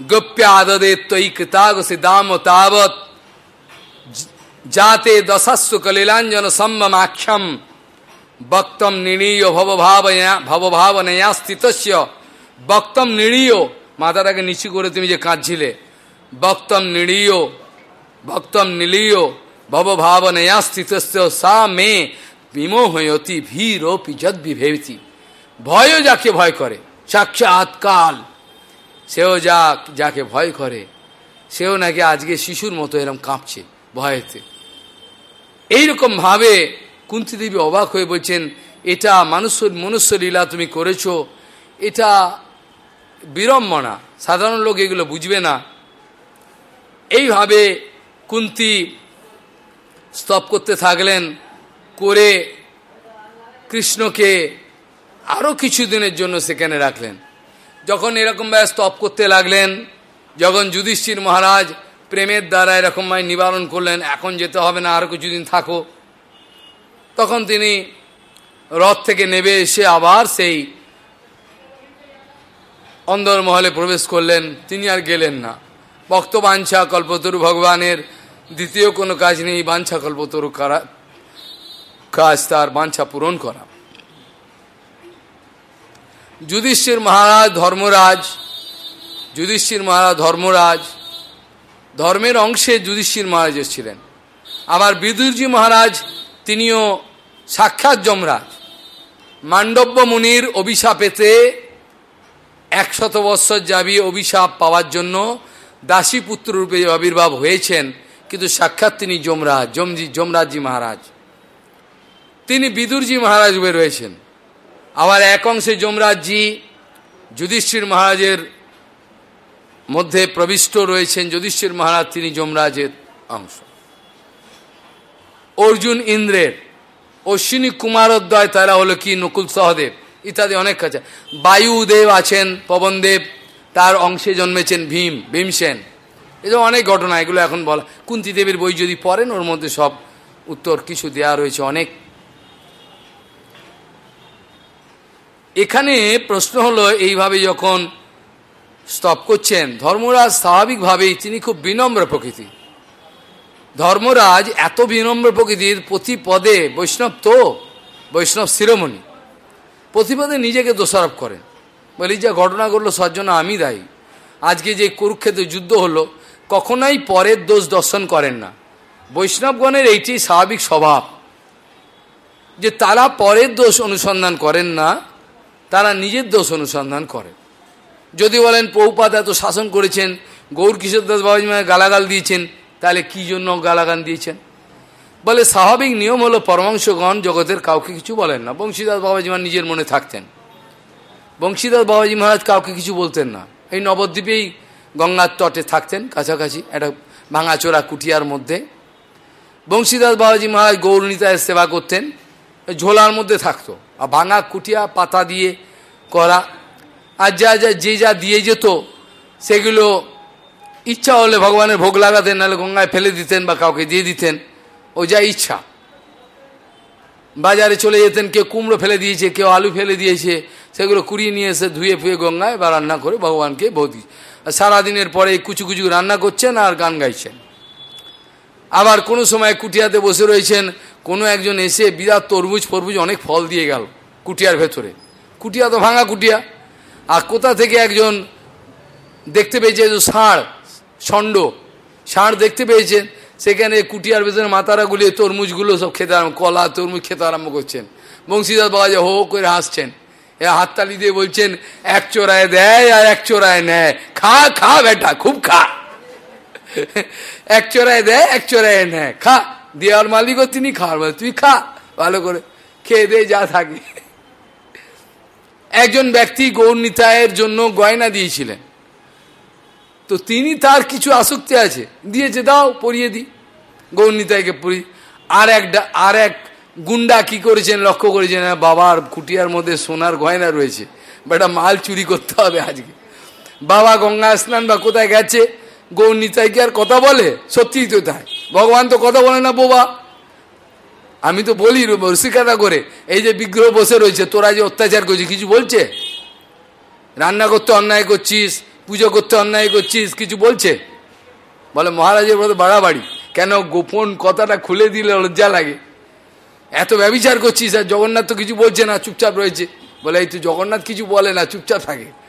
গোপ্যাদে তৈ কৃতাগসি দাম তাবৎ যাতে দশস্ব কলিলাঞ্জন সম্মাখ্যম বক্তম নিড়ীয় ভবভাবয়া ভবভাবনয়া স্থিতস্য বক্তম নিড়ীয় মাথাটাকে নিচু করে তুমি যে কাঁদছিলে বক্তম নিড়ীয় ভক্তম নীলীয় ভবভাবনয়া স্থিতস্য সা মে বিমোহয়তি ভীর পিজত বিভেতি ভয়ও যাকে ভয় করে সাক্ষাৎকাল সেও যা, যাকে ভয় করে, সেও নাকি আজকে শিশুর মতো এরম কাঁপছে ভয়েতে। এইরকম ভাবে কুন্তি দেবী অবাক হয়ে বলছেন, এটা মানুষ, মনুষ্য লীলা তুমি করেছ, এটা বিড়ম্বনা। সাধারণ লোক এগুলো বুঝবে না। এইভাবে কুন্তি স্তব করতে থাকলেন, করে কৃষ্ণকে আরও কিছুদিনের জন্য সেখানে রাখলেন। যখন এরকম এরকমভাবে স্তব করতে লাগলেন, যখন যুধিষ্ঠির মহারাজ প্রেমের দ্বারা এরকমভাবে নিবারণ করলেন, এখন যেতে হবে না আরও কিছুদিন থাকো। তখন তিনি রথ থেকে নেবে এসে আবার সেই অন্দরমহলে প্রবেশ করলেন। তিনি আর গেলেন না। ভক্ত বাঞ্ছা কল্পতরু ভগবানের দ্বিতীয় কোনো কাজ নেই। বাঞ্ছা কল্পতরু করা কাজ তার বাঞ্ছা পূরণ করা। যুধিষ্ঠির মহারাজ ধর্মরাজ, যুধিষ্ঠির মহারাজ ধর্মরাজ, ধর্মের অংশে যুধিষ্ঠির মহারাজ ছিলেন আবার বিদুরজি মহারাজ, তিনিও সাক্ষাৎ যমরাজ। মান্ডব্য মুনির অভিশাপ অভিশাপেতে একশত বৎসর যাবি অভিশাপ পাওয়ার জন্য দাসী পুত্র রূপে আবির্ভাব হয়েছেন, কিন্তু সাক্ষাৎ তিনি যমরাজ, যমজি, যমরাজজি মহারাজ। তিনি বিদুরজি মহারাজ রয়েছেন। আবার এক অংশে যমরাজজি যুধিষ্ঠির মহারাজের মধ্যে প্রবিষ্ট রয়েছেন। যুধিষ্ঠির মহারাজ তিনি যমরাজের অংশ। অর্জুন ইন্দ্রের অশ্বিনী কুমারোদ্দয় তারা হলো কি? নকুল সহদেব, ইত্যাদি অনেক কাছে বায়ুদেব আছেন, পবনদেব, তার অংশে জন্মেছেন ভীম ভীমসেন এসব অনেক ঘটনা, এগুলো এখন বলা। কুন্তি দেবীর বই যদি পড়েন, ওর মধ্যে সব উত্তর কিছু দেয়া রয়েছে, অনেক এখানে প্রশ্ন হলো, এইভাবে যখন স্তব করছেন, ধর্মরাজ স্বাভাবিকভাবেই তিনি খুব বিনম্র প্রকৃতি ধর্মরাজ এত বিনম্র প্রকৃতির প্রতি পদে বৈষ্ণব তো, বৈষ্ণব শিরোমণি। প্রতিপদে নিজেকে দোষারোপ করেন। বলি যা ঘটনা ঘটলো সজ্জন্য আমি দায়ী। আজকে যে কুরুক্ষেত্র যুদ্ধ হলো, কখনোই পরের দোষ দর্শন করেন না। বৈষ্ণবগণের এইটি স্বাভাবিক স্বভাব, যে তারা পরের দোষ অনুসন্ধান করেন না তারা নিজের দোষ অনুসন্ধান করেন যদি বলেন পৌপাত এত শাসন করেছেন, গৌর কিশোর দাস বাবাজি মায়ের গালাগাল দিয়েছেন, তাহলে কি জন্য গালাগান দিয়েছেন? বলে স্বাভাবিক নিয়ম হলো পরমাংশগণ জগতের কাউকে কিছু বলেন না। বংশীদাস বাবাজি মা নিজের মনে থাকতেন। বংশীদাস বাবাজি মহারাজ কাউকে কিছু বলতেন না। এই নবদ্বীপেই গঙ্গার তটে থাকতেন কাছাকাছি, একটা ভাঙাচোরা কুটিয়ার মধ্যে। বংশীদাস বাবাজি মহারাজ গৌরনীতায় সেবা করতেন। ঝোলার মধ্যে থাকতো। আর ভাঙা কুটিয়া, পাতা দিয়ে করা। আর যা যা, যে যা দিয়ে যেত, সেগুলো ইচ্ছা হলে ভগবানের ভোগ লাগাতেন, নাহলে গঙ্গায় ফেলে দিতেন বা কাউকে দিয়ে দিতেন। ও যা ইচ্ছা। বাজারে চলে যেতেন, কেউ কুমড়ো ফেলে দিয়েছে, কেউ আলু ফেলে দিয়েছে, সেগুলো কুড়িয়ে নিয়ে এসে ধুয়ে ফুয়ে গঙ্গায় বা রান্না করে ভগবানকে বৌদি সারাদিনের পরে কুচু কুচু রান্না করছেন আর গান গাইছেন। আবার কোনো সময় কুটিয়াতে বসে রয়েছেন, কোনো একজন এসে বিরাট তরমুজ ফরমুজ অনেক ফল দিয়ে গেল কুটিয়ার ভেতরে। কুটিয়া তো ভাঙা কুটিয়া। আর কোথা থেকে একজন দেখতে পেয়েছে ষাঁড়, ষণ্ড, ষাঁড় দেখতে পেয়েছেন সেখানে কুটিয়ার ভেতরে মাতারা গুলিয়ে তরমুজগুলো সব খেতে আরম্ভ, কলা, তরমুজ খেতে আরম্ভ করছেন। বংশীদাস বাবা যে হো করে হাসছেন। এ হাততালি দিয়ে বলছেন, এক চোরায় দেয় আর এক চোরায় নেয়। খা খা, বেটা, খুব খা। এক চোরায় দেয় এক চোরায় নেয় খা। দেওয়ার মালিকও তিনি খাওয়ার মালিক তুই খা, ভালো করে খেয়ে দিয়ে যা থাকে। একজন ব্যক্তি গৌরনিতায়ের জন্য গয়না দিয়েছিলেন। তো তিনি তার কিছু আসক্তি আছে। দিয়েছে, দাও, পরিয়ে দিই গৌরনিতাইকে পরি, আর এক আর এক গুন্ডা কি করেছেন, লক্ষ্য করেছেন বাবার কুটিয়ার মধ্যে সোনার গয়না রয়েছে। বেটা, মাল চুরি করতে হবে আজকে। বাবা গঙ্গা স্নান বা কোথায় গেছে? গৌরনিতাইকে আর কথা বলে? সত্যিই তো তাই। ভগবান তো কথা বলে না, বোবা। আমি তো বলি রসিকতা করে। এই যে বিগ্রহ বসে রয়েছে, তোরা যে অত্যাচার করছিস, কিছু বলছে? রান্না করতে অন্যায় করছিস, পুজো করতে অন্যায় করছিস, কিছু বলছে? বলে, মহারাজের বলতে বাড়াবাড়ি। কেন গোপন কথাটা খুলে দিলে লজ্জা লাগে? এত ব্যবচার করছিস, আর জগন্নাথ তো কিছু বলছে না, চুপচাপ রয়েছে। বলে, এই তো জগন্নাথ কিছু বলে না, চুপচাপ থাকে।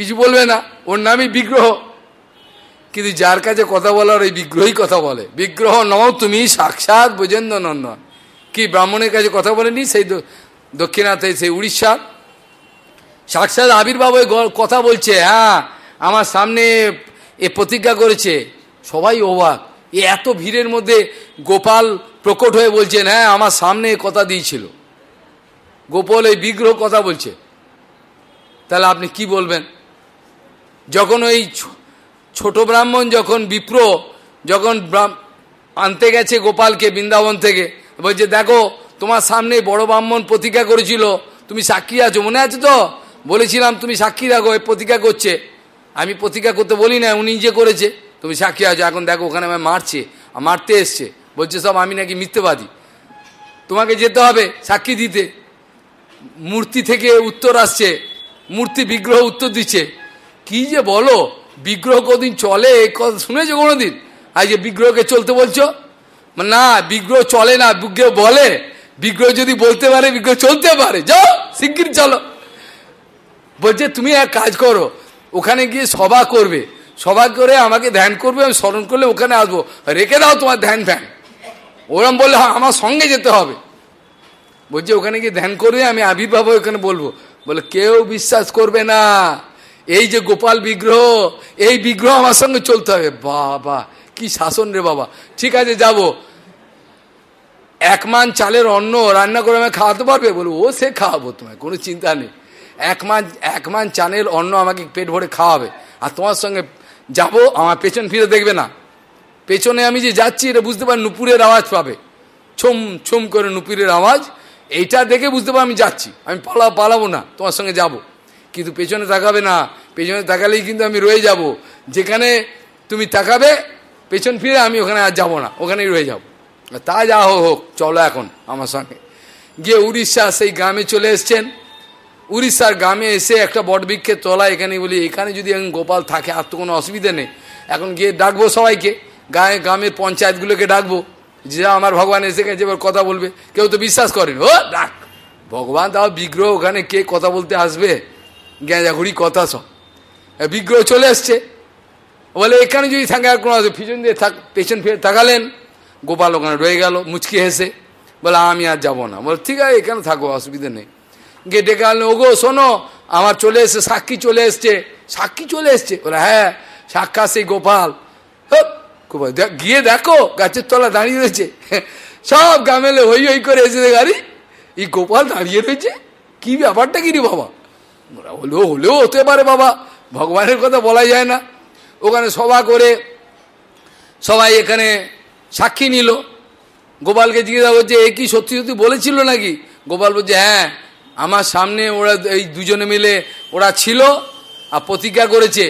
কিছু বলবে না। ওর নামই বিগ্রহ। কিন্তু যার কাছে কথা বলার ওই বিগ্রহই কথা বলে। বিগ্রহ নও, তুমি সাক্ষাৎ বোজেন্দ্র নন্দন কি ব্রাহ্মণের কাছে কথা বলেনি সেই দক্ষিণাতে সেই উড়িষ্যার সাক্ষাৎ আবির্ভাব ওই কথা বলছে হ্যাঁ আমার সামনে এ প্রতিজ্ঞা করেছে। সবাই অবাক। এ এত ভিড়ের মধ্যে গোপাল প্রকট হয়ে বলছেন হ্যাঁ আমার সামনে কথা দিয়েছিল। গোপাল এই বিগ্রহ কথা বলছে। তাহলে আপনি কি বলবেন? যখন ওই ছোট ব্রাহ্মণ যখন বিপ্র যখন আনতে গেছে গোপালকে বৃন্দাবন থেকে, বলছে, দেখো, তোমার সামনে বড় ব্রাহ্মণ প্রতিজ্ঞা করেছিল, তুমি সাক্ষী আছো, মনে আছে তো? বলেছিলাম, তুমি সাক্ষী রাখো প্রতিজ্ঞা করছে। আমি প্রতিজ্ঞা করতে বলি না, উনি যে করেছে, তুমি সাক্ষী আছো, এখন দেখো, ওখানে আমায় মারছে মারতে এসছে। বলছে, সব আমি নাকি মিথ্যেবাদী। তোমাকে যেতে হবে সাক্ষী দিতে। মূর্তি থেকে উত্তর আসছে, মূর্তি বিগ্রহ উত্তর দিচ্ছে। কি যে বলো? বিগ্রহ কদিন চলে? এ কথা শুনেছো কোনোদিন? আজ যে বিগ্রহকে চলতে বলছো? না, বিগ্রহ চলে না, বিগ্রহ বলে। বিগ্রহ যদি বলতে পারে, বিগ্রহ চলতে পারে। যাও, শিগগির চলো। বলছে, তুমি এক কাজ করো, ওখানে গিয়ে সভা করবে। সভা করে আমাকে ধ্যান করবে, আমি স্মরণ করলে ওখানে আসব। রেখে দাও তোমার ধ্যান ফ্যান। ওরম বললে হ্যাঁ আমার সঙ্গে যেতে হবে। বলছে, ওখানে গিয়ে ধ্যান করবে আমি আবির্ভাব ওখানে বলব। বলে, কেউ বিশ্বাস করবে না। এই যে গোপাল বিগ্রহ, এই বিগ্রহ আমার সঙ্গে চলতে হবে। বাবা, কি শাসন রে বাবা। ঠিক আছে, যাব। এক মান চালের অন্ন রান্না করে আমাকে খাওয়াতে পারবে? বলব, ও সে খাওয়াবো তোমায়, কোনো চিন্তা নেই। এক মান এক মান চালের অন্ন আমাকে পেট ভরে খাওয়াবে। আর তোমার সঙ্গে যাব, আমার পেছন ফিরে দেখবে না। পেছনে আমি যে যাচ্ছি, এটা বুঝতে পারি নুপুরের আওয়াজ পাবে। ছুম ছুম করে নুপুরের আওয়াজ। এইটা দেখে বুঝতে পারি আমি যাচ্ছি। আমি পালা, পালাবো না, তোমার সঙ্গে যাব। কিন্তু পেছনে তাকাবে না। পেছনে তাকালেই কিন্তু আমি রয়ে যাব। যেখানে তুমি তাকাবে, পেছন ফিরে আমি ওখানে আর যাব না, ওখানেই রয়ে যাব। তা যা হোক হোক, চলো এখন আমার সঙ্গে। গিয়ে উড়িষ্যা সেই গ্রামে চলে এসছেন। উড়িষ্যার গ্রামে এসে একটা বটবৃক্ষের তলা এখানে বলি, এখানে যদি এখন গোপাল থাকে, আর তো কোনো অসুবিধা নেই। এখন গিয়ে ডাকবো সবাইকে। গায়ে, গ্রামের পঞ্চায়েতগুলোকে ডাকবো। যে আমার ভগবান এসে গেছে, এবার কথা বলবে। কেউ তো বিশ্বাস করেন। ও, ডাক। ভগবান, তাও বিগ্রহ ওখানে কে কথা বলতে আসবে? ঘুরি কথা সব। বিগ্রহ চলে এসছে বলে, এখানে যদি থাকে আর কোনো পিছন দিয়ে থাক, পেছন ফিরে তাকালেন। গোপাল ওখানে রয়ে গেল, মুচকি হেসে। বলে, আমি আর যাব না। বলে, ঠিক আছে, এখানে থাকো, অসুবিধা নেই। গিয়ে ডেকে আনলেন ওগো, শোনো, আমার চলে এসছে, সাক্ষী চলে এসছে। সাক্ষী চলে এসছে? বলে হ্যাঁ সাক্ষাৎ সেই গোপাল। গোপাল গিয়ে দেখো, গাছের তলা দাঁড়িয়ে রয়েছে। সব গামেলে হই হই করে এসেছে গাড়ি। এই গোপাল দাঁড়িয়ে রয়েছে? কি ব্যাপারটা কি রে বাবা? হলেও হলেও হতে পারে বাবা। ভগবানের কথা বলা যায় না। ওখানে সভা করে সবাই এখানে সাক্ষী নিল। গোপালকে জিজ্ঞাসা করছে, এ কি সত্যি সত্যি বলেছিল নাকি? গোপাল বলছে হ্যাঁ আমার সামনে ওরা এই দুজনে মিলে ওরা ছিল আর প্রতিজ্ঞা করেছে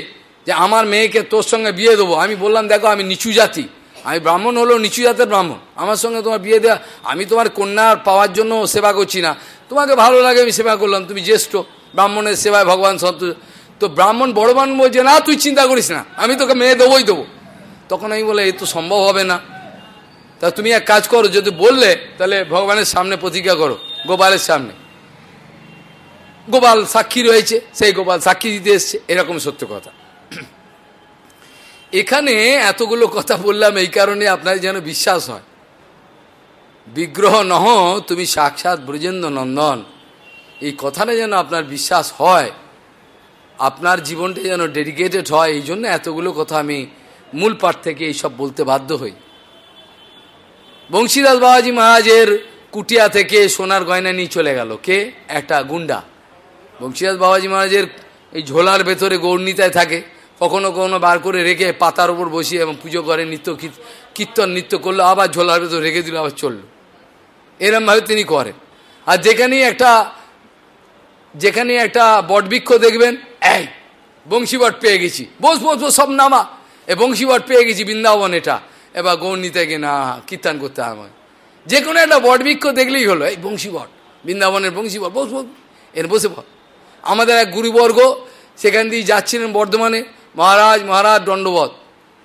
যে আমার মেয়েকে তোর সঙ্গে বিয়ে দেবো। আমি বললাম, দেখো, আমি নিচু জাতি। আমি ব্রাহ্মণ হলো নিচু জাতের ব্রাহ্মণ। আমার সঙ্গে তোমার বিয়ে দেওয়া, আমি তোমার কন্যা পাওয়ার জন্য সেবা করছি না। তোমাকে ভালো লাগে, আমি সেবা করলাম। তুমি জ্যেষ্ঠ, ব্রাহ্মণের সেবায় ভগবান সন্তোষ তো ব্রাহ্মণ, বড় ব্রাহ্মণ বলছে, না, তুই চিন্তা করিস না, আমি তোকে মেয়ে দেবোই দেবো। তখন আমি বলে, এ তো সম্ভব হবে না। তা তুমি এক কাজ করো, যদি বললে, তাহলে ভগবানের সামনে প্রতিজ্ঞা করো, গোপালের সামনে। গোপাল সাক্ষী রয়েছে, সেই গোপাল সাক্ষী দিতে এসছে, এরকম সত্য কথা। এখানে এতগুলো কথা বললাম, এই কারণে আপনার যেন বিশ্বাস হয়। বিগ্রহ নহ, তুমি সাক্ষাৎ ব্রজেন্দ্র নন্দন। এই কথাটা যেন আপনার বিশ্বাস হয়। আপনার জীবনটা যেন ডেডিকেটেড হয়, এই জন্য এতগুলো কথা আমি মূল পাঠ থেকে এইসব বলতে বাধ্য হই। বংশীদাস বাবাজি মহারাজের কুটিয়া থেকে সোনার গয়না নিয়ে চলে গেল। কে? একটা গুন্ডা। বংশীদাস বাবাজি মহারাজের এই ঝোলার ভেতরে গৌরনীতায় থাকে। কখনো কখনো বার করে রেখে পাতার উপর বসিয়ে এবং পুজো করে, নিত্য কীর্তন, নৃত্য করল, আবার ঝোলার ভেতর রেখে দিল, আবার চলল। এরমভাবে তিনি করেন। আর যেখানেই একটা যেখানে একটা বটবৃক্ষ দেখবেন এই, বংশীবট পেয়ে গেছি। বস বস বস, সব নামা। এ, বংশীবট পেয়ে গেছি বৃন্দাবন এটা। এবার গৌর নিতে গিয়ে না, কীর্তন করতে আমার যে কোনো একটা বটবৃক্ষ দেখলেই হলো, এই বংশীবট, বৃন্দাবনের বংশীবট। বস বস, এর বসে বল আমাদের এক গুরুবর্গ সেখান দিয়ে যাচ্ছিলেন বর্ধমানে। মহারাজ মহারাজ দণ্ডবধ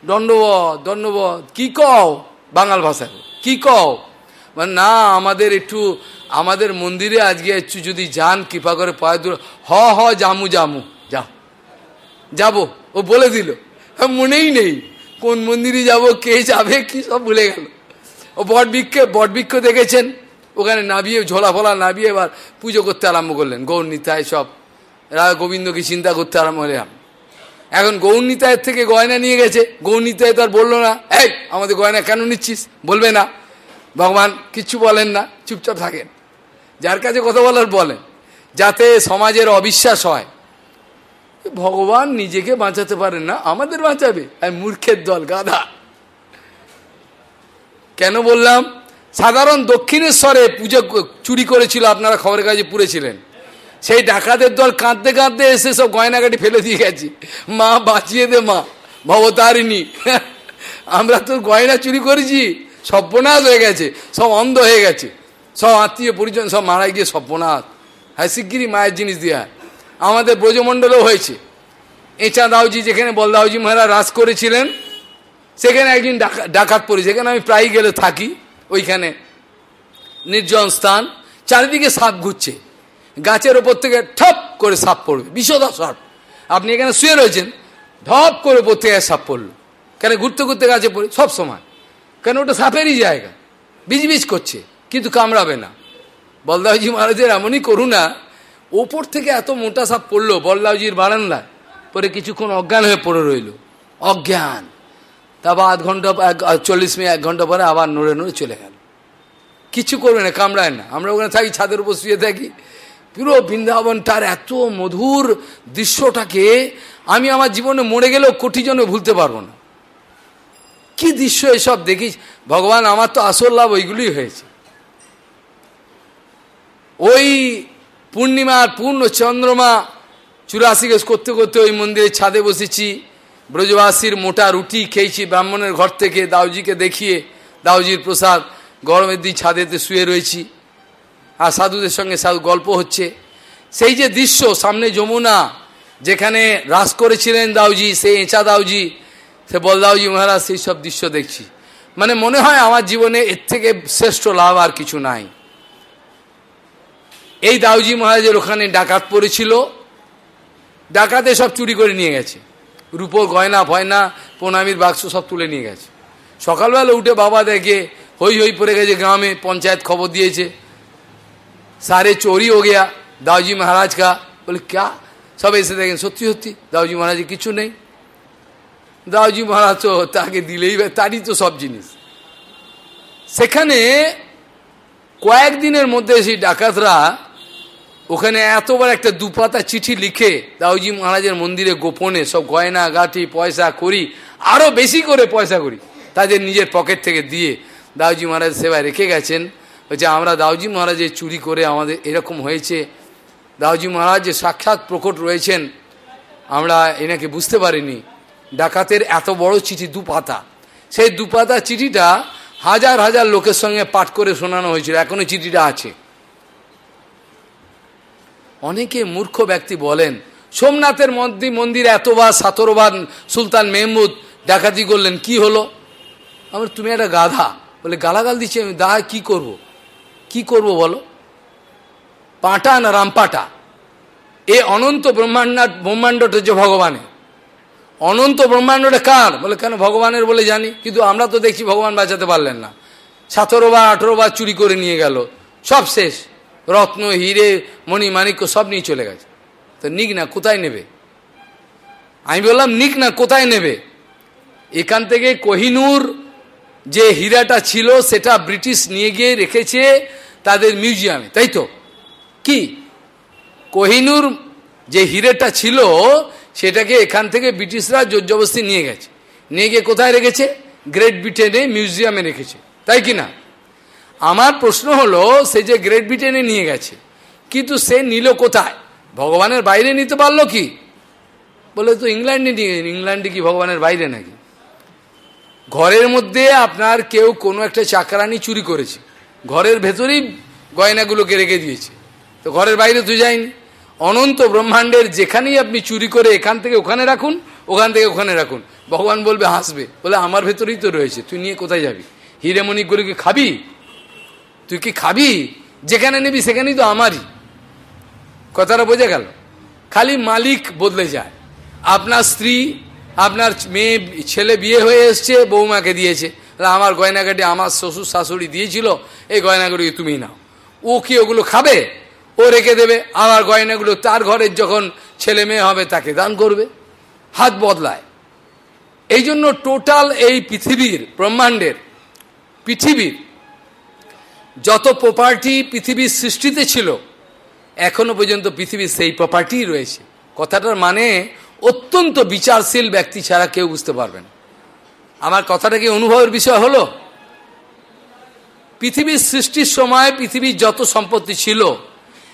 দণ্ডবধ দণ্ডবধ কী কও বাঙাল ভাষায়? কি কও? মানে না, আমাদের একটু, আমাদের মন্দিরে আজকে একটু যদি যান, কৃপা করে পায়ে দূর হ হ, জামু জামু। যাব। ও বলে দিল মনেই নেই। কোন মন্দিরে যাব, কে যাবে, কি সব ভুলে গেল। ও বটবৃক্ষে বটবৃক্ষ দেখেছেন? ওখানে নাবিয়ে, ঝোলা ফোলা নাবিয়ে এবার পুজো করতে আরম্ভ করলেন। গৌর নিতায় সব। রাধা গোবিন্দকে চিন্তা করতে আরম্ভ করলাম এখন গৌর নিতায়ের থেকে গয়না নিয়ে গেছে। গৌর নিতায় তো আর বলল না, এই, আমাদের গয়না কেন নিচ্ছিস? বলবে না। ভগবান কিচ্ছু বলেন না, চুপচাপ থাকেন। যার কাছে কথা বলার বলেন যাতে সমাজের অবিশ্বাস হয়। ভগবান নিজেকে বাঁচাতে পারেন না, আমাদের বাঁচাবে। আর মূর্খের দল, গাধা। কেন বললাম? সাধারণ দক্ষিণেশ্বরে পুজো চুরি করেছিল, আপনারা খবরের কাজে পুড়েছিলেন। সেই ডাকাতের দল কাঁদতে কাঁদতে এসে সব গয়নাগাটি ফেলে দিয়ে গেছি। মা, বাঁচিয়ে দে মা, ভবতারিণী। আমরা তো গয়না চুরি করেছি, সর্বনাশ হয়ে গেছে, সব অন্ধ হয়ে গেছে। সব আত্মীয় পরিজন সব মারা গিয়ে সর্বনাশ। হ্যাঁ শিগগিরি মায়ের জিনিস দেওয়া আমাদের ব্রজমণ্ডলেও হয়েছে। এঁচা দাউজি যেখানে বলদাউজি মহারাজ রাজ করেছিলেন, সেখানে একদিন ডাকাত পড়ি যেখানে আমি প্রায় গেলে থাকি, ওইখানে নির্জন স্থান, চারিদিকে সাপ ঘুরছে। গাছের ওপর থেকে ঠপ করে সাপ পড়বে বিষদা সাপ। আপনি এখানে শুয়ে রয়েছেন, ধপ করে ওপর থেকে সাপ পড়ল। কেন ঘুরতে ঘুরতে গাছে পড়ে, সব সময় কেন ওটা সাপেরই জায়গা, বিজবিজ করছে, কিন্তু কামড়াবে না। বলদাওজি মহারাজের এমনই করুণা ওপর থেকে এত মোটা সাপ পড়ল বলদাওজির বারান্দায়। পরে কিছুক্ষণ অজ্ঞান হয়ে পড়ে রইল। অজ্ঞান। তারপর আধ ঘণ্টা চল্লিশ মিনিট, এক ঘণ্টা পরে আবার নড়ে নড়ে চলে গেল। কিছু করবে না, কামড়ায় না। আমরা ওখানে থাকি, ছাদের উপর শুয়ে থাকি। পুরো বৃন্দাবনটার এত মধুর দৃশ্যটাকে আমি আমার জীবনে মরে গেলেও কোটি জনে ভুলতে পারব না। কি দৃশ্য এসব দেখিস? ভগবান, আমার তো আসল লাভ ওইগুলি হয়েছে। ওই পূর্ণিমার পূর্ণ চন্দ্রমা চুরাশি গেছ করতে করতে ওই মন্দিরের ছাদে বসেছি। ব্রজবাসীর মোটা রুটি খেয়েছি, ব্রাহ্মণের ঘর থেকে দাউজিকে দেখিয়ে, দাউজির প্রসাদ গরমের দিন ছাদেতে শুয়ে রয়েছি। আর সাধুদের সঙ্গে সাধু গল্প হচ্ছে। সেই যে দৃশ্য, সামনে যমুনা, যেখানে রাস করেছিলেন দাউজি, সেই এঁচা দাউজি, সে বলদাউজি মহারাজ, সেই সব দৃশ্য দেখছি। মানে মনে হয় আমার জীবনে এর থেকে শ্রেষ্ঠ লাভ আর কিছু নাই। এই দাউজি মহারাজের ওখানে ডাকাত পড়েছিল। ডাকাতে সব চুরি করে নিয়ে গেছে। রূপোর গয়না, ফয়না, প্রণামীর বাক্স সব তুলে নিয়ে গেছে। সকালবেলা উঠে বাবা দেখে হই হই পড়ে গেছে গ্রামে, পঞ্চায়েত খবর দিয়েছে। সারে চোরি ও গিয়া দাউজি মহারাজ কা বলে, ক্যা? সব এসে দেখেন, সত্যি সত্যি দাউজি মহারাজ কিছু নেই। দাউজি মহারাজ তো তাকে দিলেই তারই তো সব জিনিস। সেখানে কয়েকদিনের মধ্যে সেই ডাকাতরা ওখানে এতবার একটা দুপাতা চিঠি লিখে দাউজি মহারাজের মন্দিরে গোপনে সব গয়না, গাঠি, পয়সা করি আরও বেশি করে পয়সা করি, তাদের নিজের পকেট থেকে দিয়ে দাউজি মহারাজ সেবায় রেখে গেছেন। বলছে, আমরা দাউজি মহারাজের চুরি করে আমাদের এরকম হয়েছে। দাউজি মহারাজ যে সাক্ষাৎ প্রকট রয়েছেন, আমরা এনাকে বুঝতে পারিনি। ডাকাতের এত বড় চিঠি দু পাতা সেই দু পাতা চিঠিটা হাজার হাজার লোকের সঙ্গে পাঠ করে শোনানো হয়েছিল। এখনও চিঠিটা আছে। অনেকে মূর্খ ব্যক্তি বলেন, সোমনাথের মন্দির মন্দির এতবার সতেরোবার সুলতান মেহমুদ ডাকাতি করলেন, কি হলো? আমার তুমি একটা গাধা। বলে, গালাগাল দিচ্ছি আমি দা কি করব। কি করব বলো? পাটা না রামপাটা? এ অনন্ত ব্রহ্মাণ্ড ব্রহ্মাণ্ডটা যে ভগবানের অনন্ত ব্রহ্মাণ্ডটা কার? বলে, কেন ভগবানের বলে জানি, কিন্তু আমরা তো দেখছি ভগবান বাঁচাতে পারলেন না। সতেরো বার আঠেরো বার চুরি করে নিয়ে গেল। সব শেষ। রত্ন, হিরে, মণি, মাণিক্য সব নিয়ে চলে গেছে। তো নিক না, কোথায় নেবে? আমি বললাম, নিক না, কোথায় নেবে? এখান থেকে কোহিনুর যে হীরাটা ছিল, সেটা ব্রিটিশ নিয়ে গিয়ে রেখেছে তাদের মিউজিয়ামে। তাই তো? কি? কোহিনুর যে হিরেটা ছিল, সেটাকে এখান থেকে ব্রিটিশরা জোরজবস্তি নিয়ে গেছে। নিয়ে গিয়ে কোথায় রেখেছে? গ্রেট ব্রিটেনে মিউজিয়ামে রেখেছে। তাই কি না? আমার প্রশ্ন হলো, সে যে গ্রেট ব্রিটেনে নিয়ে গেছে, কিন্তু সে নিল কোথায়? ভগবানের বাইরে নিতে পারল কি? বলে তো ইংল্যান্ডে নিয়ে ইংল্যান্ডে কি ভগবানের বাইরে নাকি? ঘরের মধ্যে আপনার কেউ কোনো একটা চাকরানি চুরি করেছে। ঘরের ভেতরেই গয়নাগুলোকে রেখে দিয়েছে। তো ঘরের বাইরে তো যায়নি। অনন্ত ব্রহ্মাণ্ডের যেখানেই আপনি চুরি করে এখান থেকে ওখানে রাখুন, ওখান থেকে ওখানে রাখুন। ভগবান বলবে, হাসবে। বলে, আমার ভেতরেই তো রয়েছে, তুই নিয়ে কোথায় যাবি? হিরেমণিগুলিকে খাবি? তুই কি খাবি? যেখানে নিবি, সেখানেই তো আমারই। কথাটা বোঝা গেল। খালি মালিক বদলে যায়। আপনার স্ত্রী, আপনার মেয়ে, ছেলে বিয়ে হয়ে এসছে বৌমাকে দিয়েছে। আমার গয়নাগাটি আমার শ্বশুর শাশুড়ি দিয়েছিল, এই গয়নাগুলি তুমি নাও। ও কি ওগুলো খাবে? ও রেখে দেবে। আমার গয়নাগুলো তার ঘরের যখন ছেলে মেয়ে হবে, তাকে দান করবে। হাত বদলায়। এই জন্য টোটাল এই পৃথিবীর, ব্রহ্মাণ্ডের, পৃথিবীর যত প্রপার্টি পৃথিবীর সৃষ্টিতে ছিল, এখনও পর্যন্ত পৃথিবীর সেই প্রপার্টি রয়েছে। কথাটার মানে অত্যন্ত বিচারশীল ব্যক্তি ছাড়া কেউ বুঝতে পারবেন আমার কথাটা কি অনুভবের বিষয় হলো? পৃথিবীর সৃষ্টির সময় পৃথিবীর যত সম্পত্তি ছিল,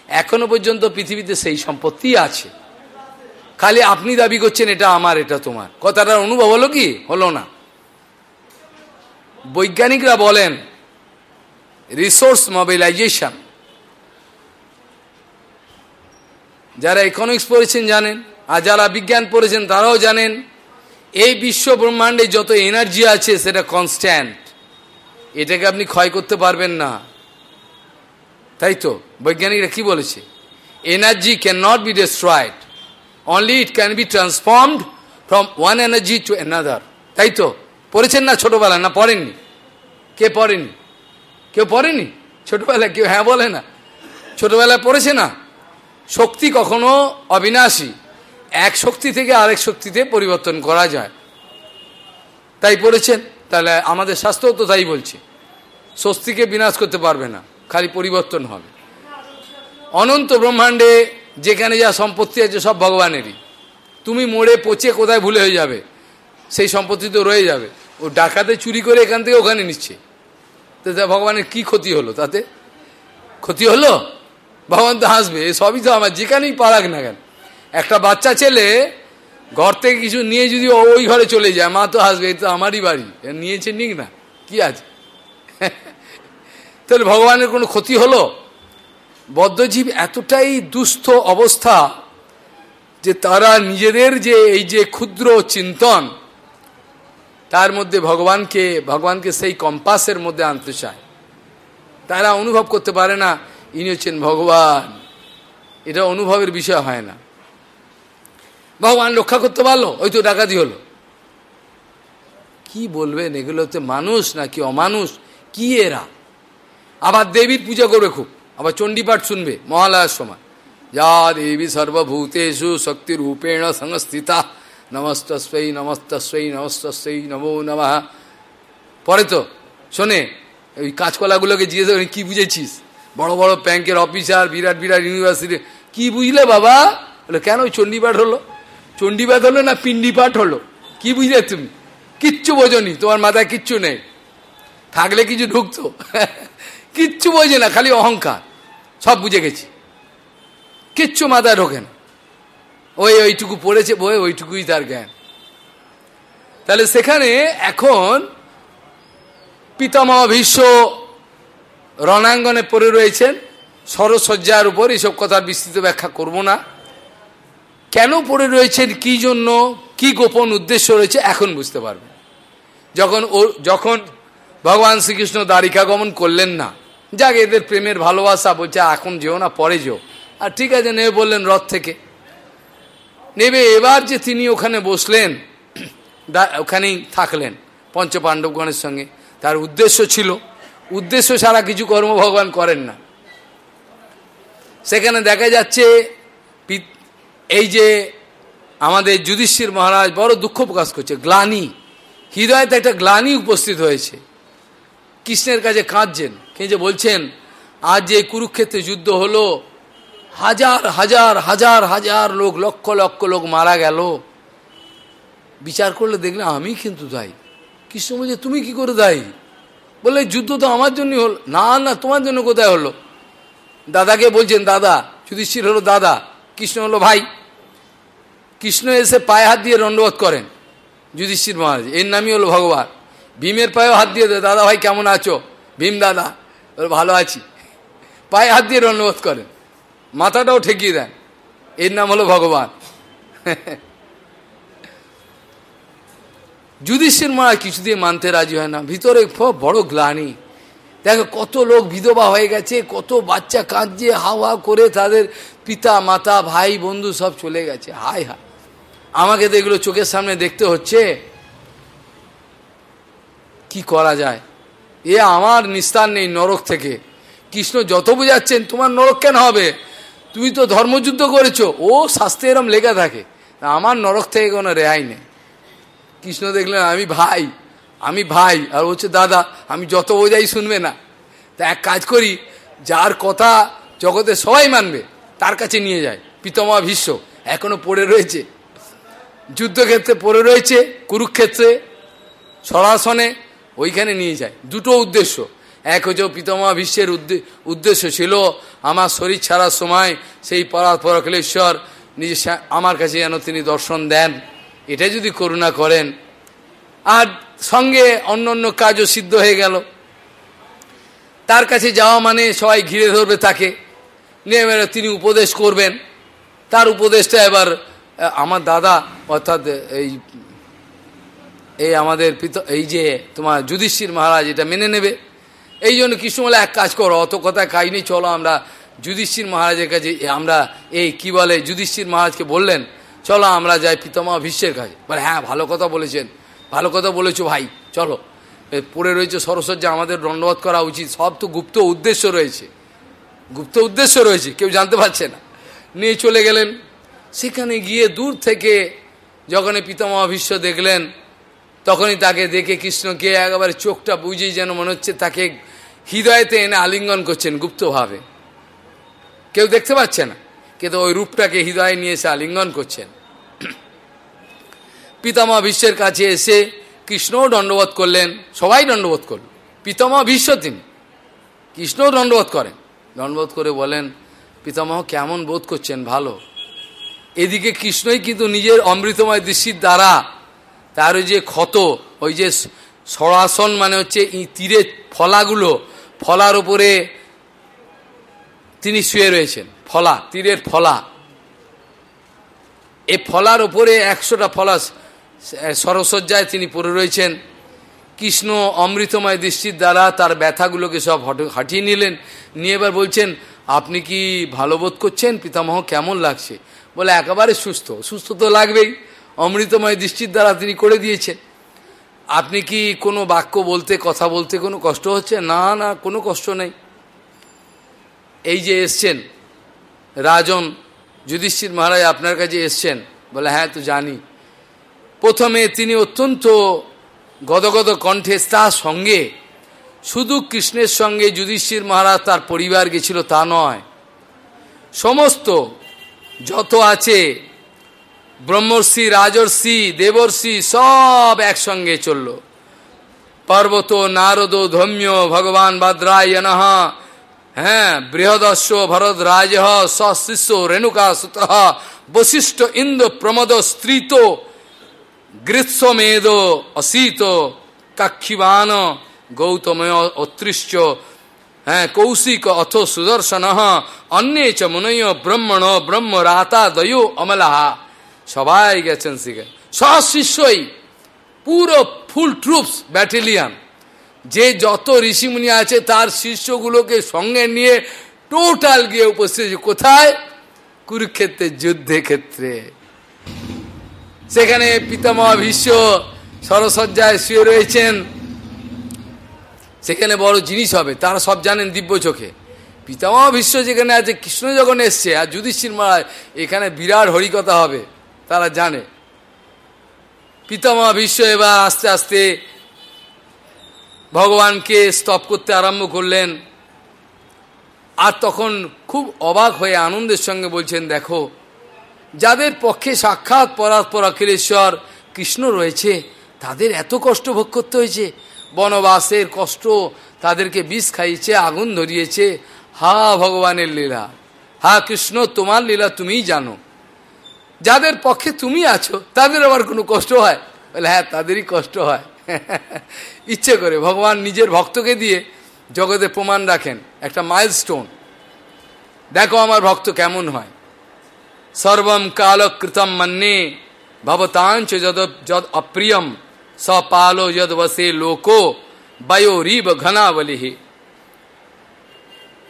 এখনও পর্যন্ত পৃথিবীতে সেই সম্পত্তি আছে। খালি আপনি দাবি করছেন, এটা আমার, এটা তোমার। কথাটার অনুভব হলো কি? হলো না। বৈজ্ঞানিকরা বলেন রিসোর্স মোবিলাইজেশন যারা ইকোনমিক্স পড়েছেন জানেন, আর যারা বিজ্ঞান পড়েছেন তারাও জানেন, এই বিশ্ব ব্রহ্মাণ্ডে যত এনার্জি আছে সেটা কনস্ট্যান্ট এটাকে আপনি ক্ষয় করতে পারবেন না। তাই তো? বৈজ্ঞানিকরা কি বলেছে? Energy can not be destroyed only it can be transformed from one energy to another তাই তো? পড়েছেন না ছোটবেলায়? না, পড়েননি। কে পড়েনি? কেউ পড়েনি? ছোটবেলায় কেউ হ্যাঁ বলে না। ছোটবেলায় পড়েছে না? শক্তি কখনো অবিনাশী। এক শক্তি থেকে আরেক শক্তিতে পরিবর্তন করা যায়। তাই পড়েছেন? তাহলে আমাদের শাস্ত্র তো তাই বলছে। স্বস্তিকে বিনাশ করতে পারবে না, খালি পরিবর্তন হবে। অনন্ত ব্রহ্মাণ্ডে যেখানে যা সম্পত্তি আছে সব ভগবানেরই। তুমি মোড়ে পচে কোথায় ভুলে হয়ে যাবে? সেই সম্পত্তি তো রয়ে যাবে। ও ডাকাতে চুরি করে এখান থেকে ওখানে নিচ্ছে। তো ভগবানের কি ক্ষতি হলো তাতে? ক্ষতি হলো? ভগবান তো হাসবে সবই তো আমার, যেখানেই পারাক না কেন। একটা বাচ্চা ছেলে ঘর থেকে কিছু নিয়ে যদি ওই ঘরে চলে যায়, মা তো হাসবে তো আমারই বাড়ি নিয়েছে নিক না, কি আছে? তাহলে ভগবানের কোনো ক্ষতি হলো? বদ্ধজীব এতটাই দুস্থ অবস্থা যে তারা নিজেদের যে এই যে ক্ষুদ্র চিন্তন তার মধ্যে ভগবানকে ভগবানকে সেই কম্পাসের মধ্যে আনতে চায়। তারা অনুভব করতে পারে না, ইনি হচ্ছেন ভগবান। এটা অনুভবের বিষয় হয় না। ভগবান রক্ষা করতে পারল, ওই তো ডাকাতি হলো। কি বলবেন, এগুলো হচ্ছে মানুষ নাকি অমানুষ? কি এরা? আবার দেবীর পূজা করবে খুব। আবার চণ্ডীপাঠ শুনবে মহালয়ার সময়। যা দেবী সর্বভূতেষু শক্তি রূপেণ সংস্থিতা। নমস্তস্বই নমস্তস্বই নমস্তস্বই নমো নমঃ। পরে তো, শোনে, ওই কাঁচকলাগুলোকে জিজ্ঞেস করে কী বুঝেছিস? বড় বড় ব্যাংকের অফিসার, বিরাট বিরাট ইউনিভার্সিটি, কি বুঝলে বাবা? বলে, কেন ওই চণ্ডীপাঠ হলো? চণ্ডীপাঠ হলো না পিণ্ডিপাঠ হলো? কি বুঝলে তুমি? কিচ্ছু বোঝনি, তোমার মাথায় কিচ্ছু নেই। থাকলে কিছু ঢুকতো। কিচ্ছু বোঝে না, খালি অহংকার। সব বুঝে গেছি। কিচ্ছু মাথায় ঢোকে না। ওই ওইটুকু পড়েছে বই, ওইটুকুই তার জ্ঞান। তাহলে সেখানে এখন পিতামহ ভীষ্ম রণাঙ্গনে পড়ে রয়েছেন। সরসজ্জার উপর এইসব কথার বিস্তৃত ব্যাখ্যা করব না। কেন পড়ে রয়েছেন, কি জন্য, কি গোপন উদ্দেশ্য রয়েছে, এখন বুঝতে পারবে যখন ও, যখন ভগবান শ্রীকৃষ্ণ দ্বারিকা গমন করলেন না, যাক এদের প্রেমের ভালোবাসা বলছে এখন যেও না, পরে যেও। আর ঠিক আছে নেবে বললেন রথ থেকে। নেবে। এবার যে তিনি ওখানে বসলেন ওখানেই থাকলেন পঞ্চপাণ্ডবগণের সঙ্গে। তার উদ্দেশ্য ছিল, উদ্দেশ্য ছাড়া কিছু কর্ম ভগবান করেন না। সেখানে দেখা যাচ্ছে এই যে আমাদের যুধিষ্ঠির মহারাজ বড় দুঃখ প্রকাশ করছে, গ্লানি। হৃদয়তে একটা গ্লানি উপস্থিত হয়েছে। কৃষ্ণের কাছে কাঁদছেন। কে যে বলছেন, আজ যে কুরুক্ষেত্রে যুদ্ধ হলো হাজার হাজার হাজার হাজার লোক, লক্ষ লক্ষ লোক মারা গেল। বিচার করলে দেখলে আমি কিন্তু দায়ী কৃষ্ণ বলছে, তুমি কি করে দায়ী বললে, যুদ্ধ তো আমার জন্যই হলো। না না, তোমার জন্য কোথায় হলো? দাদাকে বলছেন, দাদা, যুধিষ্ঠির হলো দাদা। কৃষ্ণ হলো, ভাই। কৃষ্ণ এসে পায়ে হাত দিয়ে দণ্ডবোধ করেন যুধিষ্ঠির মহারাজ। এর নামই হলো ভগবান। ভীমের পায়েও হাত দিয়ে দেয়, দাদা ভাই, কেমন আছো? ভীম দাদা। ভালো আছি। পায়ে হাত দিয়ে দণ্ডবোধ করেন। মাথাটাও ঠেকিয়ে দেন। এর নাম হলো ভগবান। যুধিষ্ঠির মহারাজ কিছু দিয়ে মানতে রাজি হয় না। ভিতরে বড় গ্লানি। দেখো, কত লোক বিধবা হয়ে গেছে, কত বাচ্চা কাঁদছে হাওয়া করে তাদের পিতা, মাতা, ভাই, বন্ধু সব চলে গেছে। হায় হায়। আমাকে তো এগুলো চোখের সামনে দেখতে হচ্ছে। কি করা যায়? এ আমার নিস্তার নেই নরক থেকে। কৃষ্ণ যত বুঝাচ্ছেন, তোমার নরক কেন হবে? তুমি তো ধর্মযুদ্ধ করেছ, ও শাস্তি এরম লেখা থাকে। আমার নরক থেকে কোনো রেহাই নেই। কৃষ্ণ দেখলেন, আমি ভাই আমি ভাই, আর হচ্ছে দাদা, আমি যত বোঝাই শুনবে না। তা এক কাজ করি, যার কথা জগতে সবাই মানবে, তার কাছে নিয়ে যায় পিতমা ভীষ্ম, এখনও পড়ে রয়েছে। যুদ্ধক্ষেত্রে পড়ে রয়েছে, কুরুক্ষেত্রে, সরাসনে, ওইখানে নিয়ে যায়। দুটো উদ্দেশ্য। এক হচ্ছে পিতমা বিশ্বের উদ্দেশ্য ছিল আমার শরীর ছাড়ার সময় সেই পরা পরকলেশ্বর নিজে আমার কাছে যেন তিনি দর্শন দেন। এটা যদি করুণা করেন। আর সঙ্গে অন্য অন্য কাজও সিদ্ধ হয়ে গেল। তার কাছে যাওয়া মানে সবাই ঘিরে ধরবে তাকে। নিয়ে তিনি উপদেশ করবেন। তার উপদেশটা এবার আমার দাদা, অর্থাৎ এই এই আমাদের পিত এই যে তোমার যুধিষ্ঠির মহারাজ এটা মেনে নেবে। এই জন্য কৃষ্ণ কৃষ্ণমালা এক কাজ করো, অত কথা কাহিনি চলো আমরা যুধিষ্ঠির মহারাজের কাছে আমরা এই কি বলে, যুধিষ্ঠির মহারাজকে বললেন, চলো আমরা যাই পিতামা ভীষ্মের কাছে। বলে হ্যাঁ ভালো কথা বলেছেন, ভালো কথা বলেছ ভাই, চলো। পড়ে রয়েছে সরস্বতী, আমাদের দণ্ডবোধ করা উচিত, সব তো গুপ্ত উদ্দেশ্য রয়েছে। গুপ্ত উদ্দেশ্য রয়েছে, কেউ জানতে পারছে না। নিয়ে চলে গেলেন। সেখানে গিয়ে দূর থেকে যখন পিতামা ভীষ্ম দেখলেন, তখনই তাকে দেখে কৃষ্ণকে একেবারে চোখটা বুঝেই যেন মনে হচ্ছে, তাকে হৃদয়তে এনে আলিঙ্গন করছেন গুপ্তভাবে। কেউ দেখতে পাচ্ছে না, কিন্তু ওই রূপটাকে হৃদয়ে নিয়ে এসে আলিঙ্গন করছেন। পিতামা বিশ্বের কাছে এসে কৃষ্ণও দণ্ডবোধ করলেন, সবাই দণ্ডবোধ করল। পিতামা বিশ্ব তিনি, কৃষ্ণও দণ্ডবোধ করেন। দণ্ডবোধ করে বলেন, পিতামহ কেমন বোধ করছেন, ভালো। এদিকে কৃষ্ণই কিন্তু নিজের অমৃতময় দৃষ্টির দ্বারা তার ওই যে ক্ষত, ওই যে সরাসন মানে হচ্ছে তীরের ফলাগুলো ফলার উপরে তিনি শুয়ে রয়েছেন। ফলা, তীরের ফলা। এ ফলার ওপরে একশোটা ফলা সরসজ্জায় তিনি পড়ে রয়েছেন। কৃষ্ণ অমৃতময় দৃষ্টির দ্বারা তার ব্যথাগুলোকে সব হাঁটিয়ে নিলেন। নিয়ে এবার বলছেন, আপনি কি ভালো বোধ করছেন? পিতামহ, কেমন লাগছে? বলে, একেবারে সুস্থ। সুস্থ তো লাগবেই। অমৃতময় দৃষ্টির দ্বারা তিনি করে দিয়েছেন। আপনি কি কোনো বাক্য বলতে, কথা বলতে কোনো কষ্ট হচ্ছে? না না, কোনো কষ্ট নেই। এই যে এসছেন, রাজন যুধিষ্ঠির মহারাজ আপনার কাছে এসছেন, বলে হ্যাঁ তো জানি। প্রথমে তিনি অত্যন্ত গদগদ কণ্ঠে তার সঙ্গে, শুধু কৃষ্ণের সঙ্গে যুধিষ্ঠির মহারাজ তার পরিবার গেছিল তা নয়। সমস্ত যত আছে ব্রহ্মর্ষি, রাজর্ষি, দেবর্ষি সব একসঙ্গে চলল। পর্বত নারদ ধম্য ভগবান ভদ্রায় হ্যাঁ বৃহদস্য ভরত রাজ সশিষ্য রেণুকা সুত বশিষ্ঠ ইন্দ্র প্রমদ স্ত্রীত গ্রীষ্মেদ অসীত কাক্ষিবান গৌতময় অতৃশ্চ হ্যাঁ কৌশিক অথ সুদর্শন। অন্যে চ মুনয় ব্রহ্মণ ব্রহ্ম রাতা দয় অমলাহা সবাই গেছেন শিখে সব শিষ্যই পুরো ফুল ট্রুপস ব্যাটেলিয়ান। যে যত ঋষিমুনি আছে তার শিষ্যগুলোকে সঙ্গে নিয়ে টোটাল গিয়ে উপস্থিত কোথায়? কুরুক্ষেত্রের যুদ্ধে ক্ষেত্রে সেখানে পিতামহ ভীষ্ম সরসজ্জায় শুয়ে রয়েছেন। সেখানে বড় জিনিস হবে, তারা সব জানেন দিব্য চোখে। পিতামহ ভীষ্ম যেখানে আছে কৃষ্ণ যখন এসছে, আর যুধিষ্ঠির মহারাজ, এখানে বিরাট হরিকথা হবে। তারা জানে। পিতামা ভীষ্ম এবার আস্তে আস্তে ভগবানকে স্তপ করতে আরম্ভ করলেন। আর তখন খুব অবাক হয়ে আনন্দের সঙ্গে বলছেন, দেখো, যাদের পক্ষে সাক্ষাৎ পরাৎপর অখিলেশ্বর কৃষ্ণ রয়েছে, তাদের এত কষ্ট ভোগ করতে হয়েছে। বনবাসের কষ্ট তাদেরকে বিষ খাইয়েছে, আগুন ধরিয়েছে। হা, ভগবানের লীলা। হা, কৃষ্ণ, তোমার লীলা তুমিই জানো। যাদের পক্ষে তুমি আছো, তাদের আবার কোনো কষ্ট হয়? বলে হ্যাঁ তাদেরই কষ্ট হয়। ইচ্ছে করে, ভগবান নিজের ভক্তকে দিয়ে জগতে প্রমাণ রাখেন। একটা মাইলস্টোন দেখো আমার ভক্ত কেমন হয়। সর্বম কালকৃতম মন্যে ভবতাঞ্চ যদ যদ অপ্রিয়ম স পালো যদ বসে লোকো বায়োরিব ঘনাবলি।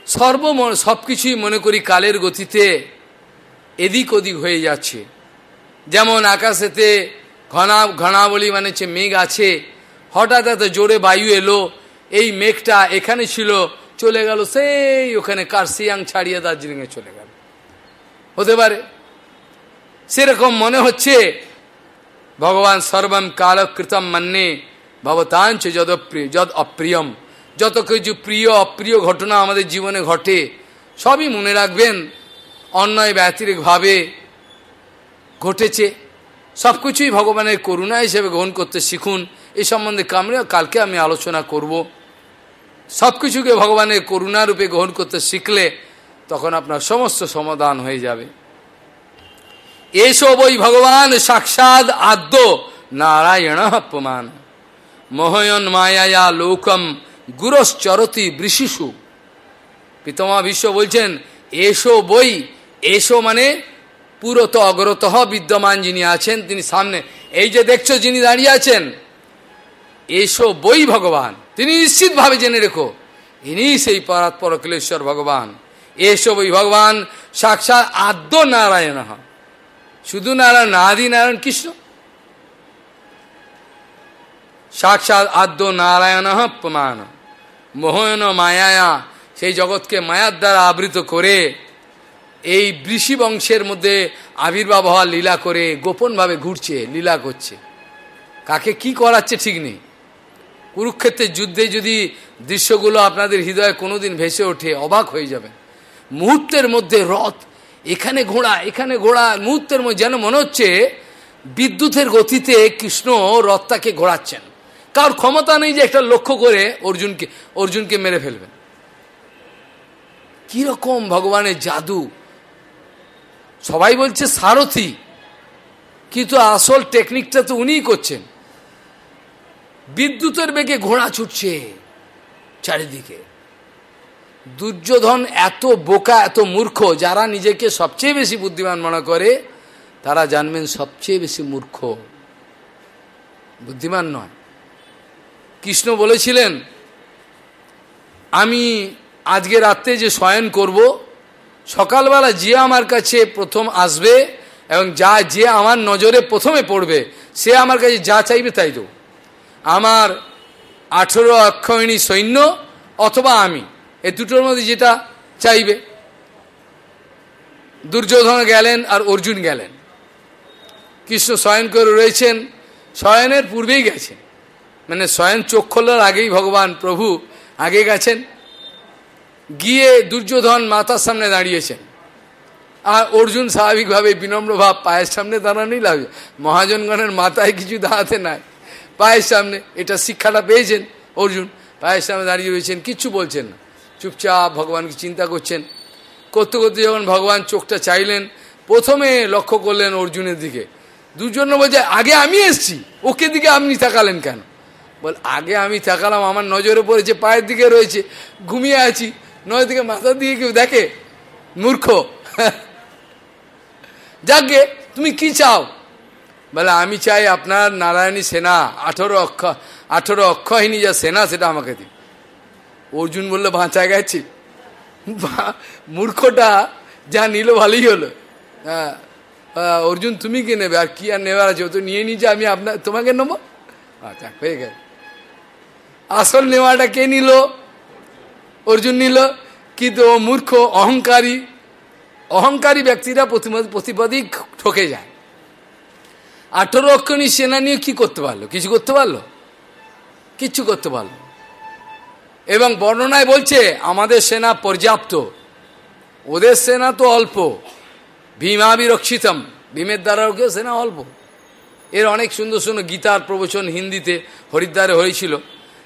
সর্ব সবকিছুই মনে করি কালের গতিতে এদিক ওদিক হয়ে যাচ্ছে। যেমন আকাশেতে ঘনা, ঘনাবলি মানে হচ্ছে মেঘ আছে। হঠাৎ এত জোরে বায়ু এলো, এই মেঘটা এখানে ছিল, চলে গেল সেই ওখানে কার্সিয়াং ছাড়িয়ে দার্জিলিংয়ে চলে গেল। হতে পারে। সেরকম মনে হচ্ছে, ভগবান সর্বম কালকৃতম মান্যে ভবতাঞ্চ যদপ্রিয় যদ অপ্রিয়ম। যত কিছু প্রিয়, অপ্রিয় ঘটনা আমাদের জীবনে ঘটে, সবই মনে রাখবেন অন্যায় ব্যতিরিকভাবে ঘটেছে। সব কিছুই ভগবানের করুণা হিসেবে গ্রহণ করতে শিখুন। এই সম্বন্ধে কামরে কালকে আমি আলোচনা করব। সব কিছুকে ভগবানের করুণা রূপে গ্রহণ করতে শিখলে তখন আপনার সমস্ত সমাধান হয়ে যাবে। এসব ওই ভগবান, সাক্ষাৎ আদ্য নারায়ণ অপমান মোহয়ন মায়া লোকম গুরশ্চরতি বৃশিসু পিতমা বিশ্ব বলছেন, এসো বই এসো মানে পুরত অগ্রত বিদ্যমান যিনি আছেন তিনি সামনে। এই যে দেখছ যিনি দাঁড়িয়ে আছেন, এসো বই ভগবান, তিনি নিশ্চিতভাবে জেনে রেখো, ইনি সেই পরাৎপর কিলেশ্বর ভগবান। এসো বই ভগবান, সাক্ষাৎ আদ্য নারায়ণ শুধু নারায়ণ আদি নারায়ণ, কৃষ্ণ। সাক্ষাৎ আদ্য নারায়ণ প্রমাণ। মোহন মায়া সেই জগৎকে মায়ার দ্বারা আবৃত করে এই বৃষি বংশের মধ্যে আবির্ভাব হওয়ার লীলা করে গোপনভাবে ঘুরছে, লীলা করছে। কাকে কি করাচ্ছে ঠিক নেই। কুরুক্ষেত্রের যুদ্ধে যদি দৃশ্যগুলো আপনাদের হৃদয়ে কোনোদিন ভেসে ওঠে, অবাক হয়ে যাবে মুহূর্তের মধ্যে রথ, এখানে ঘোড়া এখানে ঘোড়া, মুহূর্তের মধ্যে যেন মনে হচ্ছে বিদ্যুতের গতিতে কৃষ্ণ রথটাকে ঘোরাচ্ছেন। কার ক্ষমতা নেই যে একটা লক্ষ্য করে অর্জুনকে অর্জুনকে মেরে ফেলবেন। কীরকম ভগবানের জাদু সবাই বলছে, সারথি। কিন্তু আসল টেকনিকটা তো উনিই করছেন। বিদ্যুতের বেগে ঘোড়া ছুটছে চারিদিকে। দুর্যোধন এত বোকা, এত মূর্খ, যারা নিজেকে সবচেয়ে বেশি বুদ্ধিমান মনে করে, তারা জানবেন সবচেয়ে বেশি মূর্খ। বুদ্ধিমান নয়। কৃষ্ণ বলেছিলেন, আমি আজকে রাত্রে যে শয়ন করব সকালবেলা যে আমার কাছে প্রথম আসবে এবং যা যে আমার নজরে প্রথমে পড়বে, সে আমার কাছে যা চাইবে তাই দেব। আমার আঠেরো অক্ষয়ণী সৈন্য অথবা আমি, এ দুটোর মধ্যে যেটা চাইবে। দুর্যোধন গেলেন আর অর্জুন গেলেন। কৃষ্ণ শয়ন করে রয়েছেন, শয়নের পূর্বেই গেছেন। মানে শয়ন চোখ খোলার আগেই ভগবান প্রভু আগে গেছেন। গিয়ে দুর্যোধন মাতার সামনে দাঁড়িয়েছেন। আর অর্জুন স্বাভাবিকভাবে বিনম্র ভাব, পায়ের সামনে দাঁড়ানোই লাগবে। মহাজনগণের মাথায় কিছু দাঁড়াতে নাই। পায়ের সামনে, এটা শিক্ষাটা পেয়েছেন অর্জুন। পায়ের সামনে দাঁড়িয়ে রয়েছেন, কিচ্ছু বলছেন না। চুপচাপ ভগবানকে চিন্তা করছেন। করতে করতে যখন ভগবান চোখটা চাইলেন, প্রথমে লক্ষ্য করলেন অর্জুনের দিকে। দুজন বলছে, আগে আমি এসছি, ওকে দিকে আপনি তাকালেন কেন? বল, আগে আমি তাকালাম, আমার নজরে পড়েছে, পায়ের দিকে রয়েছে, ঘুমিয়ে আছি নয় দিকে মাথার দিকে কেউ দেখে মূর্খ যাকে তুমি কি চাও বলে আমি চাই আপনার নারায়ণী সেনা আঠেরো অক্ষ আঠেরো অক্ষয়হীনী যা সেনা সেটা আমাকে দিন অর্জুন বলল বাঁচা গেছি মূর্খটা যা নিল ভালোই হলো হ্যাঁ অর্জুন তুমি কি নেবে আর কি আর নেবার আছে ও তো নিয়ে নিয়েছে আমি আপনার তোমাকে নেব আচ্ছা হয়ে গেছে আসল নেওয়াটা কে নিল অর্জুন নিল, কিন্তু ও মূর্খ, অহংকারী অহংকারী ব্যক্তিরা প্রতিপদই ঠকে যায়। আঠেরো অক্ষণী সেনা নিয়ে কি করতে পারল? কিছু করতে পারল? কিচ্ছু করতে পারল এবং বর্ণনায় বলছে, আমাদের সেনা পর্যাপ্ত। ওদের সেনা তো অল্প। ভীমাবিরক্ষিতম ভীমের দ্বারাও কেউ সেনা অল্প। এর অনেক সুন্দর সুন্দর গীতার প্রবচন হিন্দিতে হরিদ্বারে হয়েছিল।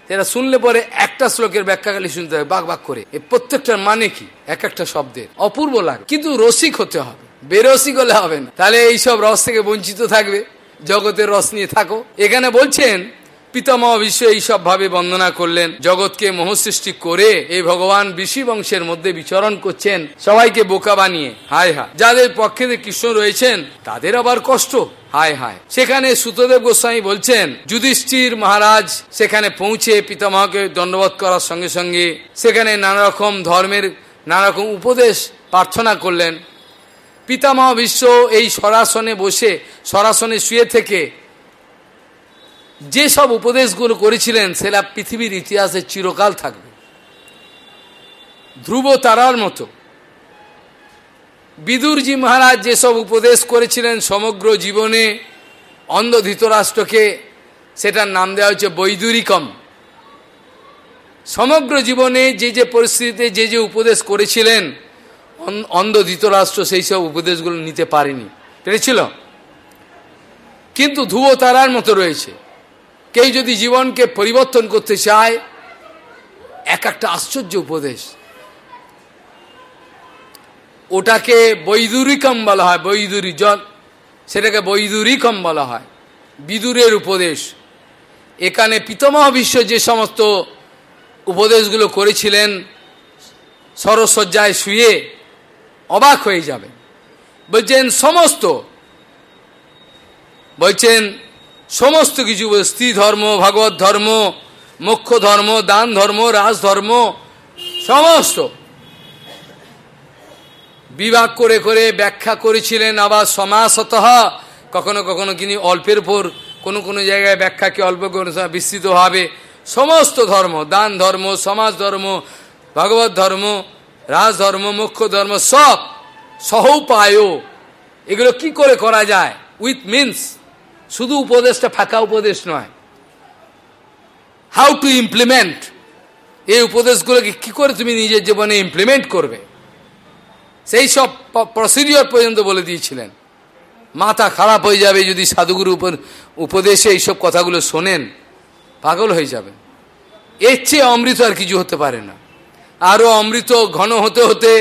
এরা শুনলে পরে একটা শ্লোকের ব্যাখ্যা খালি শুনতে হবে বাক বাক করে। এই প্রত্যেকটার মানে কি? এক একটা শব্দের। অপূর্ব লাগে। কিন্তু রসিক হতে হবে। বেরসিক হলে হবে না। তাহলে এইসব রস থেকে বঞ্চিত থাকবে। জগতের রস নিয়ে থাকো। এখানে বলছেন পিতামহ বিশ্ব এইসব ভাবে বন্দনা করলেন, জগৎকে মোহসৃষ্টি করে এই ভগবান ঋষি বংশের মধ্যে বিচরণ করছেন, সবাইকে বোকা বানিয়ে, হায় হায়। যাদের পক্ষে কৃষ্ণ রয়েছেন, তাদের আবার কষ্ট, হায় হায়। সেখানে সুতদেব গোস্বামী বলছেন, যুধিষ্ঠির মহারাজ সেখানে পৌঁছে পিতামহকে দণ্ডবোধ করার সঙ্গে সঙ্গে সেখানে নানা রকম ধর্মের নানা রকম উপদেশ প্রার্থনা করলেন। পিতামহ বিশ্ব এই সরাসনে বসে, সরাসনে শুয়ে থেকে যে সব উপদেশগুলো করেছিলেন সেটা পৃথিবীর ইতিহাসে চিরকাল থাকবে। ধ্রুব তারার মতো। বিদুরজি মহারাজ যেসব উপদেশ করেছিলেন সমগ্র জীবনে অন্ধ ধৃতরাষ্ট্রকে সেটার নাম দেওয়া হচ্ছে বৈদুরিকম। সমগ্র জীবনে যে যে পরিস্থিতিতে যে যে উপদেশ করেছিলেন অন্ধ ধৃতরাষ্ট্র সেই সব উপদেশগুলো নিতে পারেনি। পেরেছিল? কিন্তু ধ্রুব তারার মতো রয়েছে। কেউ যদি জীবনকে পরিবর্তন করতে চায়, এক একটা আশ্চর্য উপদেশ। ওটাকে বৈদুরিকম বলা হয়, বৈদুরি জল, সেটাকে বৈদুরিকম বলা হয়, বিদুরের উপদেশ। এখানে পিতমহ বিশ্ব যে সমস্ত উপদেশগুলো করেছিলেন, সরসজ্জায় শুয়ে অবাক হয়ে যাবে। বলছেন, সমস্ত। বলছেন সমস্ত কিছু স্ত্রী ধর্ম, ভাগবত ধর্ম মুখ্য ধর্ম, দান ধর্ম রাজধর্ম সমস্ত। বিভাগ করে করে ব্যাখ্যা করেছিলেন আবার সমাসত। কখনো কখনো তিনি অল্পের উপর কোনো কোনো জায়গায় ব্যাখ্যাকে অল্প করে বিস্তৃতভাবে সমস্ত ধর্ম, দান ধর্ম, সমাজ ধর্ম, ভগবত ধর্ম রাজধর্ম মুখ্য ধর্ম সব সহপায় এগুলো কি করে করা যায়? With means. শুধু উপদেশটা ফাঁকা উপদেশ নয়। হাউ টু ইমপ্লিমেন্ট এই উপদেশগুলোকে কি করে তুমি নিজের জীবনে ইমপ্লিমেন্ট করবে? সেই সব প্রসিডিওর পর্যন্ত বলে দিয়েছিলেন। মাথা খারাপ হয়ে যাবে যদি সাধুগুরু উপদেশে এইসব কথাগুলো শোনেন, পাগল হয়ে যাবেন। এর চেয়ে অমৃত আর কিছু হতে পারে না। আরও অমৃত ঘন হতে হতে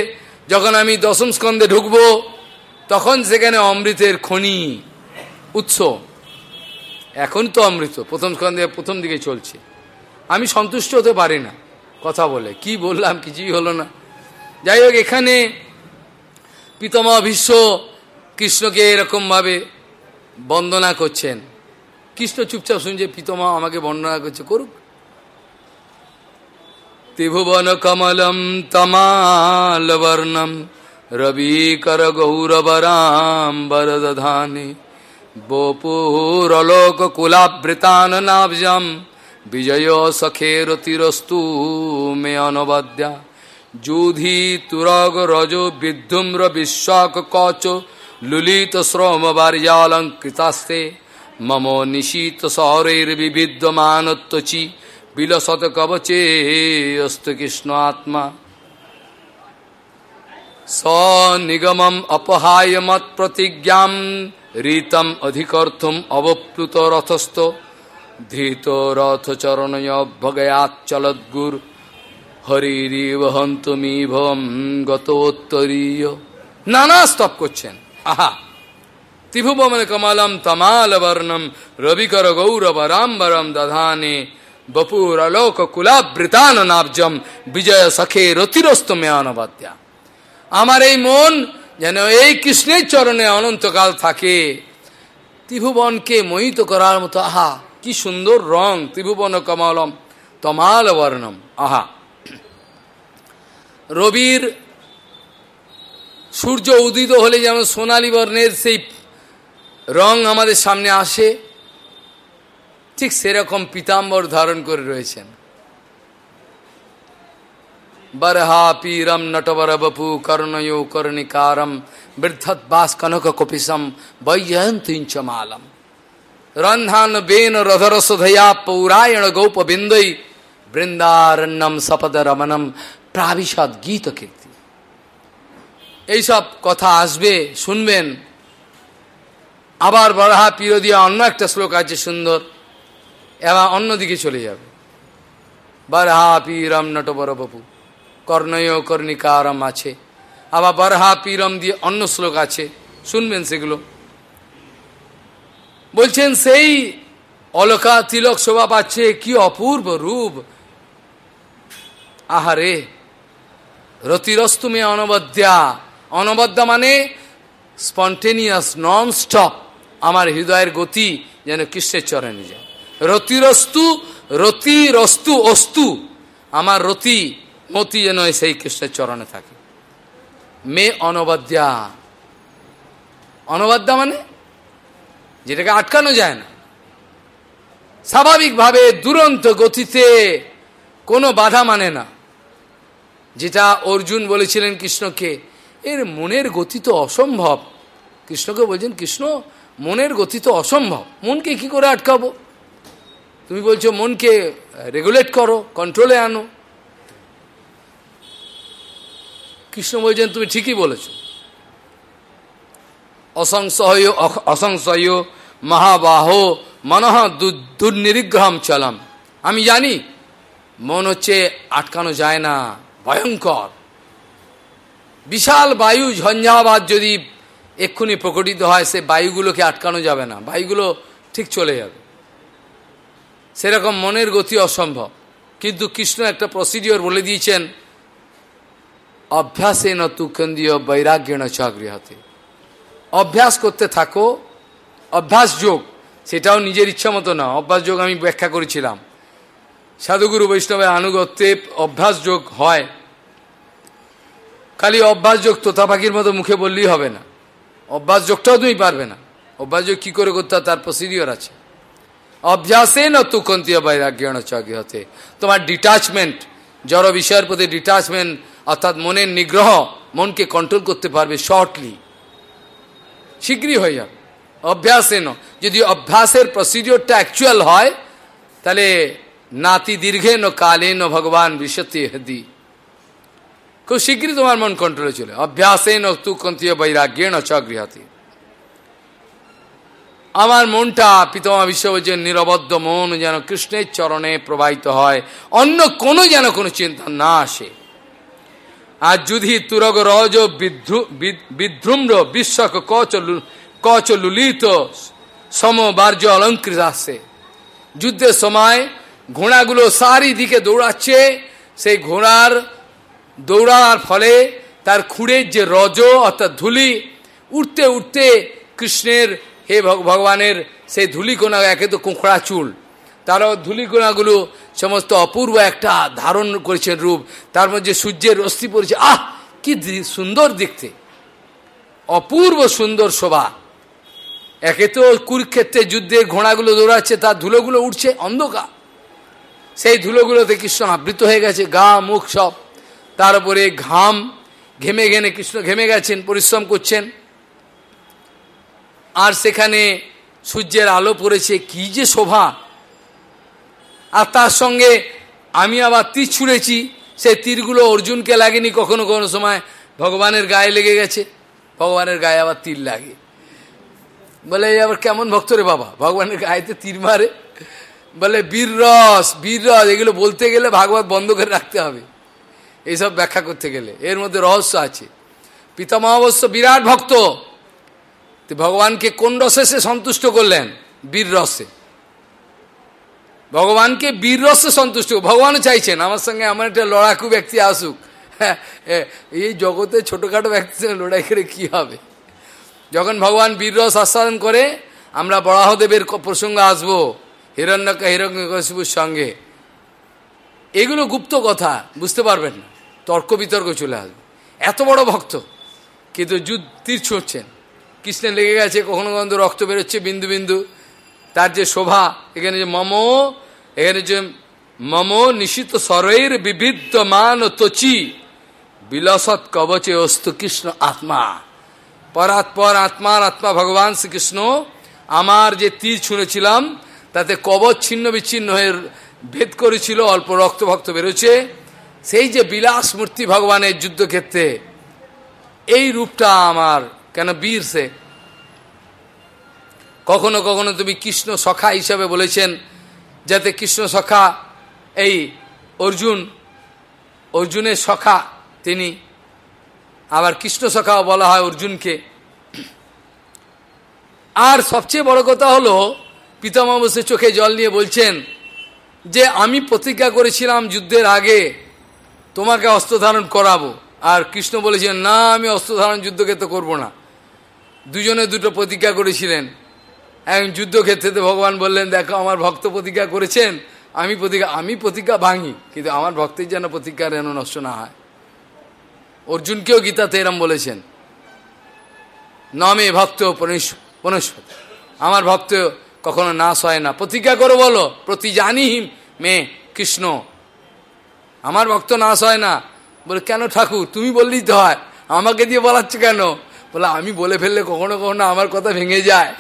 যখন আমি দশম স্কন্ধে ঢুকবো, তখন সেখানে অমৃতের খনি, উৎস এখন তো অমৃত, প্রথম স্কন্ধে, প্রথম দিকে চলছে। আমি সন্তুষ্ট হতে পারি না, কথা বলে। কি বললাম, কিছুই হলো না। যাই হোক, এখানে পিতামহ ভীষ্ম কৃষ্ণকে এরকমভাবে বন্দনা করছেন। কৃষ্ণ চুপচাপ শুনছে পিতামহ আমাকে বন্দনা করছে, করুক। ত্রিভুবন কমলম তমালবর্ণম রবিকর গৌরবরাম বরদধানে বপুরলোক কুলাবৃতান নাব্জম, বিজয় সখেরতিরস্তু মে অনবদ্যা। যুধি তুরগ রজ বিদ্ধুম্র বিশ্বক কচ, লুলিত শ্রম বার্যালঙ্কৃতাস্তে মম নিশীত সৌরৈর্বিবিদ্যমানত্বচি বিলসত কবচে অস্তু কৃষ্ণ আত্মা। সনিগমম অপহায় মত প্রতিজ্ঞাম রীতম অধিকর্থম অবপ্লুত রথস্থ ধৃত রথ চরণয়ভগয়াচলদ্গুর হরিরিব হন্তমিভম গতোত্তরীয় নানা স্তব করছেন আহা ত্রিভুবন কমলম তমাল বর্ণম রবিকর গৌরব রাম্বরম দধানে বপুর আলোক কুলাবৃতান বিজয় সখে রতিরস্ত মে আমার এই মন যেন এই কৃষ্ণের চরণে অনন্তকাল থাকে। ত্রিভুবনকে মোহিত করার মতো, আহা, কি সুন্দর রং, ত্রিভুবন কমলম, তমাল বর্ণম, আহা। রবির সূর্য উদিত হলে যেমন সোনালী বর্ণের সেই রং আমাদের সামনে আসে, ঠিক সেরকম পিতাম্বর ধারণ করে রয়েছেন। বরহা পীরম নটবর বপু কর্ণয়ো কর্ণিকারম বৃদ্ধৎ বাস কনক কপিসম বৈজয়ন্তিঞ্চ মালম রন্ধান বেন রধরসধয়া পৌরায়ণ গৌপ বিন্দৈ বৃন্দারণ্যম সপদ রমনম প্রাবিশদ গীত কীর্তি এইসব কথা আসবে শুনবেন আবার বরাহা পীর দিয়ে অন্য একটা শ্লোক আছে সুন্দর এবার অন্যদিকে চলে যাবে বরহা পীরম নটবর বপু কর্ণয় কর্ণিকারম আছে। আবার বরহা পীরম দিয়ে অন্য শ্লোক আছে। শুনবেন সেগুলো। বলছেন, সেই অলকা তিলক শোভা পাচ্ছে কি অপূর্ব রূপ? আহারে রতিরস্তুমে অনবদ্যা। অনবদ্যা মানে স্পন্টেনিয়াস নন স্টপ আমার হৃদয়ের গতি যেন কৃষ্ণের চরণে যায়। রতিরস্তু রতিরস্তু অস্তু। আমার রতি মতি যেন সেই কৃষ্ণের চরণে থাকে। মে অনবদ্যা। অনবদ্যা মানে যেটাকে আটকানো যায় না। স্বাভাবিকভাবে দুরন্ত গতিতে কোনো বাধা মানে না। যেটা অর্জুন বলেছিলেন কৃষ্ণকে, এর মনের গতি তো অসম্ভব। কৃষ্ণকে বলছেন, কৃষ্ণ, মনের গতি তো অসম্ভব। মনকে কি করে আটকাবো? তুমি বলছো মনকে রেগুলেট করো কন্ট্রোলে আনো। কৃষ্ণ বলছেন তুমি ঠিকই বলেছ। অসংশয় অসংশয়, মহাবাহ মনহ দুর্নিরিগ্রহম চলম। আমি জানি, মন হচ্ছে আটকানো যায় না, ভয়ঙ্কর। বিশাল বায়ু ঝঞ্ঝাবাদ যদি এক্ষুনি প্রকটিত হয়, সে বায়ুগুলোকে আটকানো যাবে না, বায়ুগুলো ঠিক চলে যাবে। সেরকম মনের গতি অসম্ভব। কিন্তু কৃষ্ণ একটা প্রসিডিওর বলে দিয়েছেন অভ্যাসে ন তুকেন্দ্রীয় বৈরাগ্যেণ চাকরিহাতে অভ্যাস করতে থাকো অভ্যাস যোগ সেটাও নিজের ইচ্ছা মতো না অভ্যাস যোগ আমি ব্যাখ্যা করেছিলাম সাধুগুরু বৈষ্ণবের আনুগত্যে অভ্যাস যোগ হয় খালি অভ্যাস যোগ তোতা পাখির মতো মুখে বললেই হবে না অভ্যাস যোগটাও তুমি পারবে না। অভ্যাস যোগ কী করে করতে তার প্রসিডিওর আছে অভ্যাসে না তুকন্তীয় বৈরাগ্যণ হতে তোমার ডিটাচমেন্ট জড় বিষয়ের প্রতি ডিটাচমেন্ট অর্থাৎ মনের নিগ্রহ মনকে কন্ট্রোল করতে পারবে শর্টলি শীঘ্রই হয়ে যাবে। অভ্যাসে ন যদি অভ্যাসের প্রসিডিওরটা অ্যাকচুয়াল হয়, তাহলে নাতি দীর্ঘে ন কালে ন ভগবান বিশতি হদি। খুব শীঘ্রই তোমার মন কন্ট্রোলে চলে। অভ্যাসে ন তু কন্তীয় বৈরাগ্যে ন চগৃহতি আমার মনটা পিতমা বিশ্ব বলছেন নিরবদ্ধ মন যেন কৃষ্ণের চরণে প্রবাহিত হয়। অন্য কোনো যেন কোনো চিন্তা না আসে। আর যদি তুরগ রজ বিধ্রুম্র বিশ্বক কচ লুলিত সমবার্য অলঙ্কৃত আসে যুদ্ধের সময় ঘোড়াগুলো দিকে দৌড়াচ্ছে। সেই ঘোড়ার দৌড়ার ফলে তার খুঁড়ের যে রজ অর্থাৎ ধুলি উঠতে উঠতে কৃষ্ণের হে ভগবানের সেই ধুলিকোনা একে তো কোঁকড়া চুল। তারাও ধুলিকোনাগুলো সমস্ত অপূর্ব একটা ধারণ করেছেন রূপ। তার মধ্যে সূর্যের রস্তি পড়েছে। আহ! কি সুন্দর দেখতে। অপূর্ব সুন্দর শোভা। একে তো কুরুক্ষেত্রে যুদ্ধের ঘোড়াগুলো দৌড়াচ্ছে, তার ধুলোগুলো উঠছে অন্ধকার। সেই ধুলোগুলোতে কৃষ্ণ আবৃত হয়ে গেছে, গা, মুখ সব। তার উপরে ঘাম ঘেমে ঘেমে কৃষ্ণ ঘেমে গেছেন, পরিশ্রম করছেন। আর সেখানে সূর্যের আলো পড়েছে। কি যে শোভা! আর তার সঙ্গে আমি আবার তীর ছুঁড়েছি। সেই তীরগুলো অর্জুনকে লাগেনি কখনো কোনো সময়। ভগবানের গায়ে লেগে গেছে। ভগবানের গায়ে আবার তীর লাগে। বলে আবার কেমন ভক্ত রে বাবা? ভগবানের গায়েতে তীর মারে? বলে, বীর রস বীর রস, এগুলো বলতে গেলে ভাগবত বন্ধ করে রাখতে হবে। এইসব ব্যাখ্যা করতে গেলে। এর মধ্যে রহস্য আছে। পিতামহ অবশ্য বিরাট ভক্ত। ভগবানকে কোন রসে সে সন্তুষ্ট করলেন? বীর রসে। ভগবানকে বীর রসে সন্তুষ্ট ভগবানও চাইছেন, আমার সঙ্গে আমার একটা লড়াকু ব্যক্তি আসুক। হ্যাঁ এই জগতে ছোটোখাটো ব্যক্তির সঙ্গে লড়াই করে কী হবে? যখন ভগবান বীর রস আস্বাদন করে, আমরা বরাহদেবের প্রসঙ্গ আসব হিরণ্যকা হিরণ্যকশিপুর সঙ্গে। এগুলো গুপ্ত কথা, বুঝতে পারবেন না। তর্ক বিতর্ক চলে আসবে। এত বড় ভক্ত, কিন্তু যুদ্ধ তীর ছুঁড়ছেন। কৃষ্ণে লেগে গেছে, কখনো কখনো রক্ত বেরোচ্ছে, বিন্দু বিন্দু। তার যে শোভা, এখানে যে মম এখানে যে মম নিশিত স্বরের বিবিধমান তচি বিলসৎ কবচে অস্তু কৃষ্ণ আত্মা। পরাৎপর আত্মার আত্মা ভগবান শ্রীকৃষ্ণ, আমার যে তীর ছুঁড়েছিলাম, তাতে কবচ ছিন্ন বিচ্ছিন্ন হয়ে ভেদ করেছিল, অল্প রক্ত ভক্ত বেরোচ্ছে। সেই যে বিলাস মূর্তি ভগবানের যুদ্ধক্ষেত্রে, এই রূপটা আমার কেন বীর সে কখনো কখনো তুমি কৃষ্ণ সখা হিসাবে বলেছেন যাতে কৃষ্ণ সখা, এই অর্জুন, অর্জুনের সখা তিনি, আবার কৃষ্ণ সখাও বলা হয় অর্জুনকে। আর সবচেয়ে বড় কথা হলো পিতামা বসে চোখে জল নিয়ে বলছেন যে, আমি প্রতিজ্ঞা করেছিলাম যুদ্ধের আগে তোমাকে অস্ত্র ধারণ করাবো। আর কৃষ্ণ বলেছেন, না, আমি অস্ত্র ধারণ যুদ্ধকে তো করব না। দুজনে দুটো প্রতিজ্ঞা করেছিলেন। এখন যুদ্ধক্ষেত্রেতে ভগবান বললেন, দেখো, আমার ভক্ত প্রতিজ্ঞা করেছেন, আমি প্রতিজ্ঞা আমি প্রতিজ্ঞা ভাঙি, কিন্তু আমার ভক্তের যেন প্রতিজ্ঞা যেন নষ্ট না হয়। অর্জুনকেও গীতাতে এরম বলেছেন, নমে ভক্ত পনেশ্বর আমার ভক্ত কখনো নাশ হয় না। প্রতিজ্ঞা করো বলো প্রতি জানি মে কৃষ্ণ। আমার ভক্ত নাশ হয় না। বলে, কেন ঠাকুর? তুমি বললেই তো হয়। আমাকে দিয়ে বলাচ্ছ কেন? বলে, আমি বলে ফেললে কখনো কখনো আমার কথা ভেঙে যায়।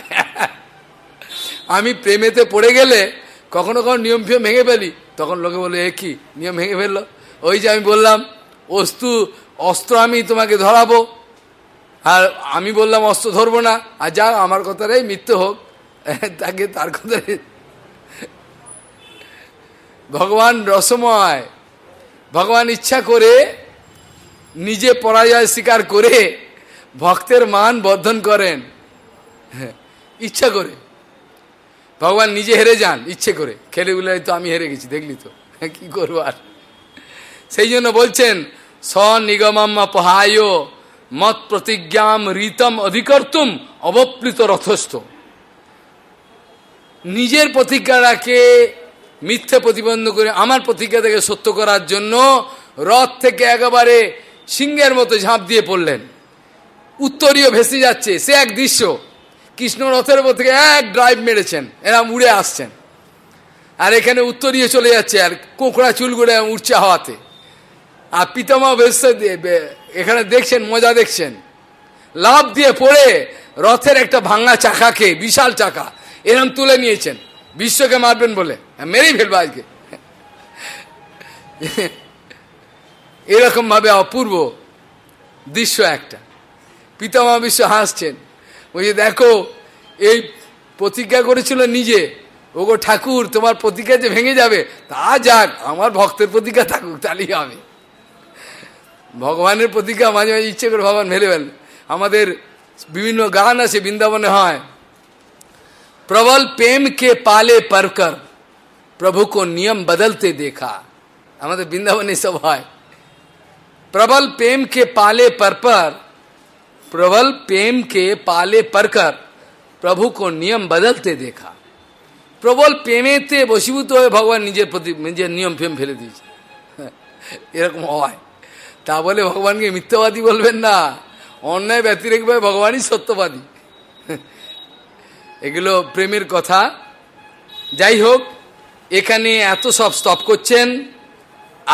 আমি প্রেমেতে পড়ে গেলে কখনো কখনো নিয়ম ফিয়ম ভেঙে ফেলি। তখন লোকে বলে, এ কি? নিয়ম ভেঙে ফেলল? ওই যে আমি বললাম, অস্তু, অস্ত্র আমি তোমাকে ধরাবো। আর আমি বললাম, অস্ত্র ধরবো না। আর যা, আমার কথাটাই মিথ্যে হোক। তাকে তার কথা ভগবান রসময়, ভগবান ইচ্ছা করে নিজে পরাজয় স্বীকার করে ভক্তের মান বর্ধন করেন। ইচ্ছা করে। ভগবান নিজে হেরে যান ইচ্ছে করে। খেলে উলে তো আমি হেরে গেছি দেখলি তো। হ্যাঁ, কি করব আর? সেই জন্য বলছেন স স্বনিগমাম্মা পহায় মত প্রতিজ্ঞাম রীতম অধিকর্তুম অবপ্লিত রথস্থ। নিজের প্রতিজ্ঞাটাকে মিথ্যে প্রতিবন্ধ করে আমার প্রতিজ্ঞা থেকে সত্য করার জন্য রথ থেকে একেবারে সিংহের মতো ঝাঁপ দিয়ে পড়লেন। উত্তরীয় ভেসে যাচ্ছে সে এক দৃশ্য। কৃষ্ণ রথের উপর থেকে এক ড্রাইভ মেরেছেন। এরা উড়ে আসছেন। আর এখানে উত্তরীয় চলে যাচ্ছে, আর কোঁকড়া চুলগুড়ে উড়ছে হাওয়াতে। আর পিতামা ভেসে এখানে দেখছেন, মজা দেখছেন। লাভ দিয়ে পড়ে রথের একটা ভাঙা চাকাকে, বিশাল চাকা, এরম তুলে নিয়েছেন। বিশ্বকে মারবেন বলে। মেরেই ফেলব আজকে। এরকম ভাবে অপূর্ব দৃশ্য একটা। পিতামা বিশ্ব হাসছেন। ওই দেখো, এই প্রতিজ্ঞা করেছিল নিজে। ওগো ঠাকুর, তোমার প্রতিজ্ঞা যে ভেঙে যাবে, তা যাক, আমার ভক্তের প্রতিজ্ঞা থাকুক, তাহলেই হবে। ভগবানের প্রতিজ্ঞা মাঝে মাঝে ইচ্ছে করে ভগবান ভেলে ফেলে আমাদের বিভিন্ন গান আছে, বৃন্দাবনে হয়। প্রবল প্রেম কে পালে পারকর, প্রভু কো নিয়ম বদলতে দেখা। আমাদের বৃন্দাবনে সব হয়। প্রবল প্রেম কে পালে পর प्रबल प्रेम के पाले पर कर প্রভু কো নিয়ম বদলতে দেখা প্রবল প্রেমেতে বসীভূত হয়ে ভগবান নিজের প্রতি নিজের নিয়ম ফেম ফেলে দিয়েছে এরকম হয় তা বলে ভগবানকে মিথ্যাবাদী বলবেন না অন্যায় ব্যতিরেকভাবে ভগবানই সত্যবাদী এগুলো প্রেমের কথা যাই হোক এখানে এত সব স্তপ করছেন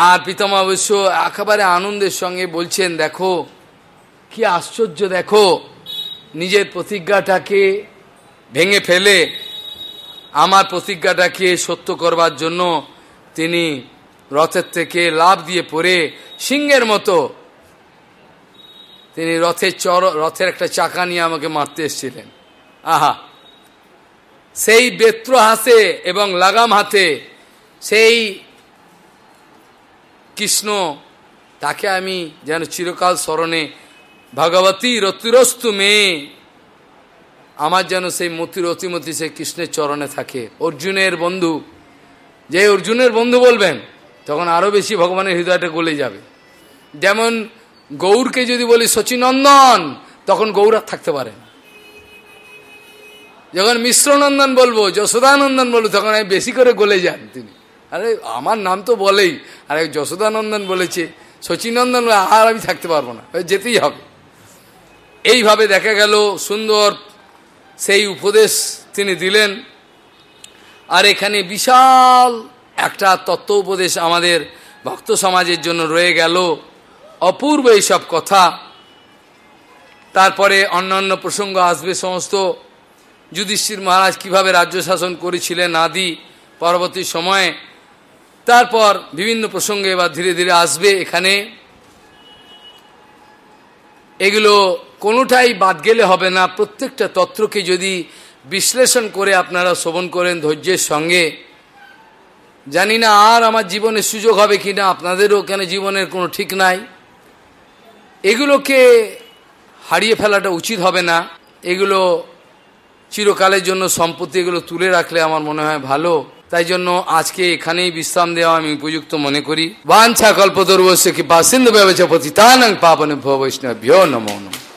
আর পিতামা অবশ্য একেবারে আনন্দের সঙ্গে বলছেন দেখো কি আশ্চর্য, দেখো। নিজের প্রতিজ্ঞাটাকে ভেঙে ফেলে আমার প্রতিজ্ঞাটাকে সত্য করবার জন্য তিনি রথের থেকে লাভ দিয়ে পড়ে সিংহের মতো তিনি রথের চর, রথের একটা চাকা নিয়ে আমাকে মারতে এসেছিলেন। আহা! সেই বেত্র হাতে এবং লাগাম হাতে সেই কৃষ্ণ, তাকে আমি যেন চিরকাল স্মরণে ভগবতী রতিরস্তু মেয়ে আমার যেন সেই মতি রতিমতি সেই কৃষ্ণের চরণে থাকে। অর্জুনের বন্ধু, যে অর্জুনের বন্ধু বলবেন, তখন আরও বেশি ভগবানের হৃদয়টা গলে যাবে। যেমন গৌরকে যদি বলি শচীনন্দন তখন গৌর আর থাকতে পারে না। যখন মিশ্রনন্দন বলব, যশোদানন্দন বলব, তখন আমি বেশি করে গলে যান তিনি। আরে, আমার নাম তো বলেই, আরে, যশোদানন্দন বলেছে শচীনন্দন আর আমি থাকতে পারব না যেতেই হবে। এইভাবে দেখা গেল সুন্দর সেই উপদেশ তিনি দিলেন। আর এখানে বিশাল একটা তত্ত্ব উপদেশ আমাদের ভক্ত সমাজের জন্য রয়ে গেল। অপূর্ব এইসব কথা। তারপরে অন্যান্য প্রসঙ্গ আসবে সমস্ত। যুধিষ্ঠির মহারাজ কীভাবে রাজ্য শাসন করেছিলেন আদি পরবর্তী সময়ে। তারপর বিভিন্ন প্রসঙ্গে এবার ধীরে ধীরে আসবে এখানে। এগুলো কোনোটাই বাদ গেলে হবে না। প্রত্যেকটা তত্ত্বকে যদি বিশ্লেষণ করে আপনারা শ্রবণ করেন ধৈর্যের সঙ্গে। জানি না আর আমার জীবনে সুযোগ হবে কি না আপনাদেরও কেন জীবনের কোনো ঠিক নাই। এগুলোকে হারিয়ে ফেলাটা উচিত হবে না। এগুলো চিরকালের জন্য সম্পত্তি এগুলো তুলে রাখলে আমার মনে হয় ভালো। তাই জন্য আজকে এখানেই বিশ্রাম দেওয়া আমি উপযুক্ত মনে করি। বাঞ্ছা কল্পতর্বশ্য কৃপা, সিন্ধু ব্যবচা পতিতানং পাবন বৈষ্ণব্য নমো নমঃ।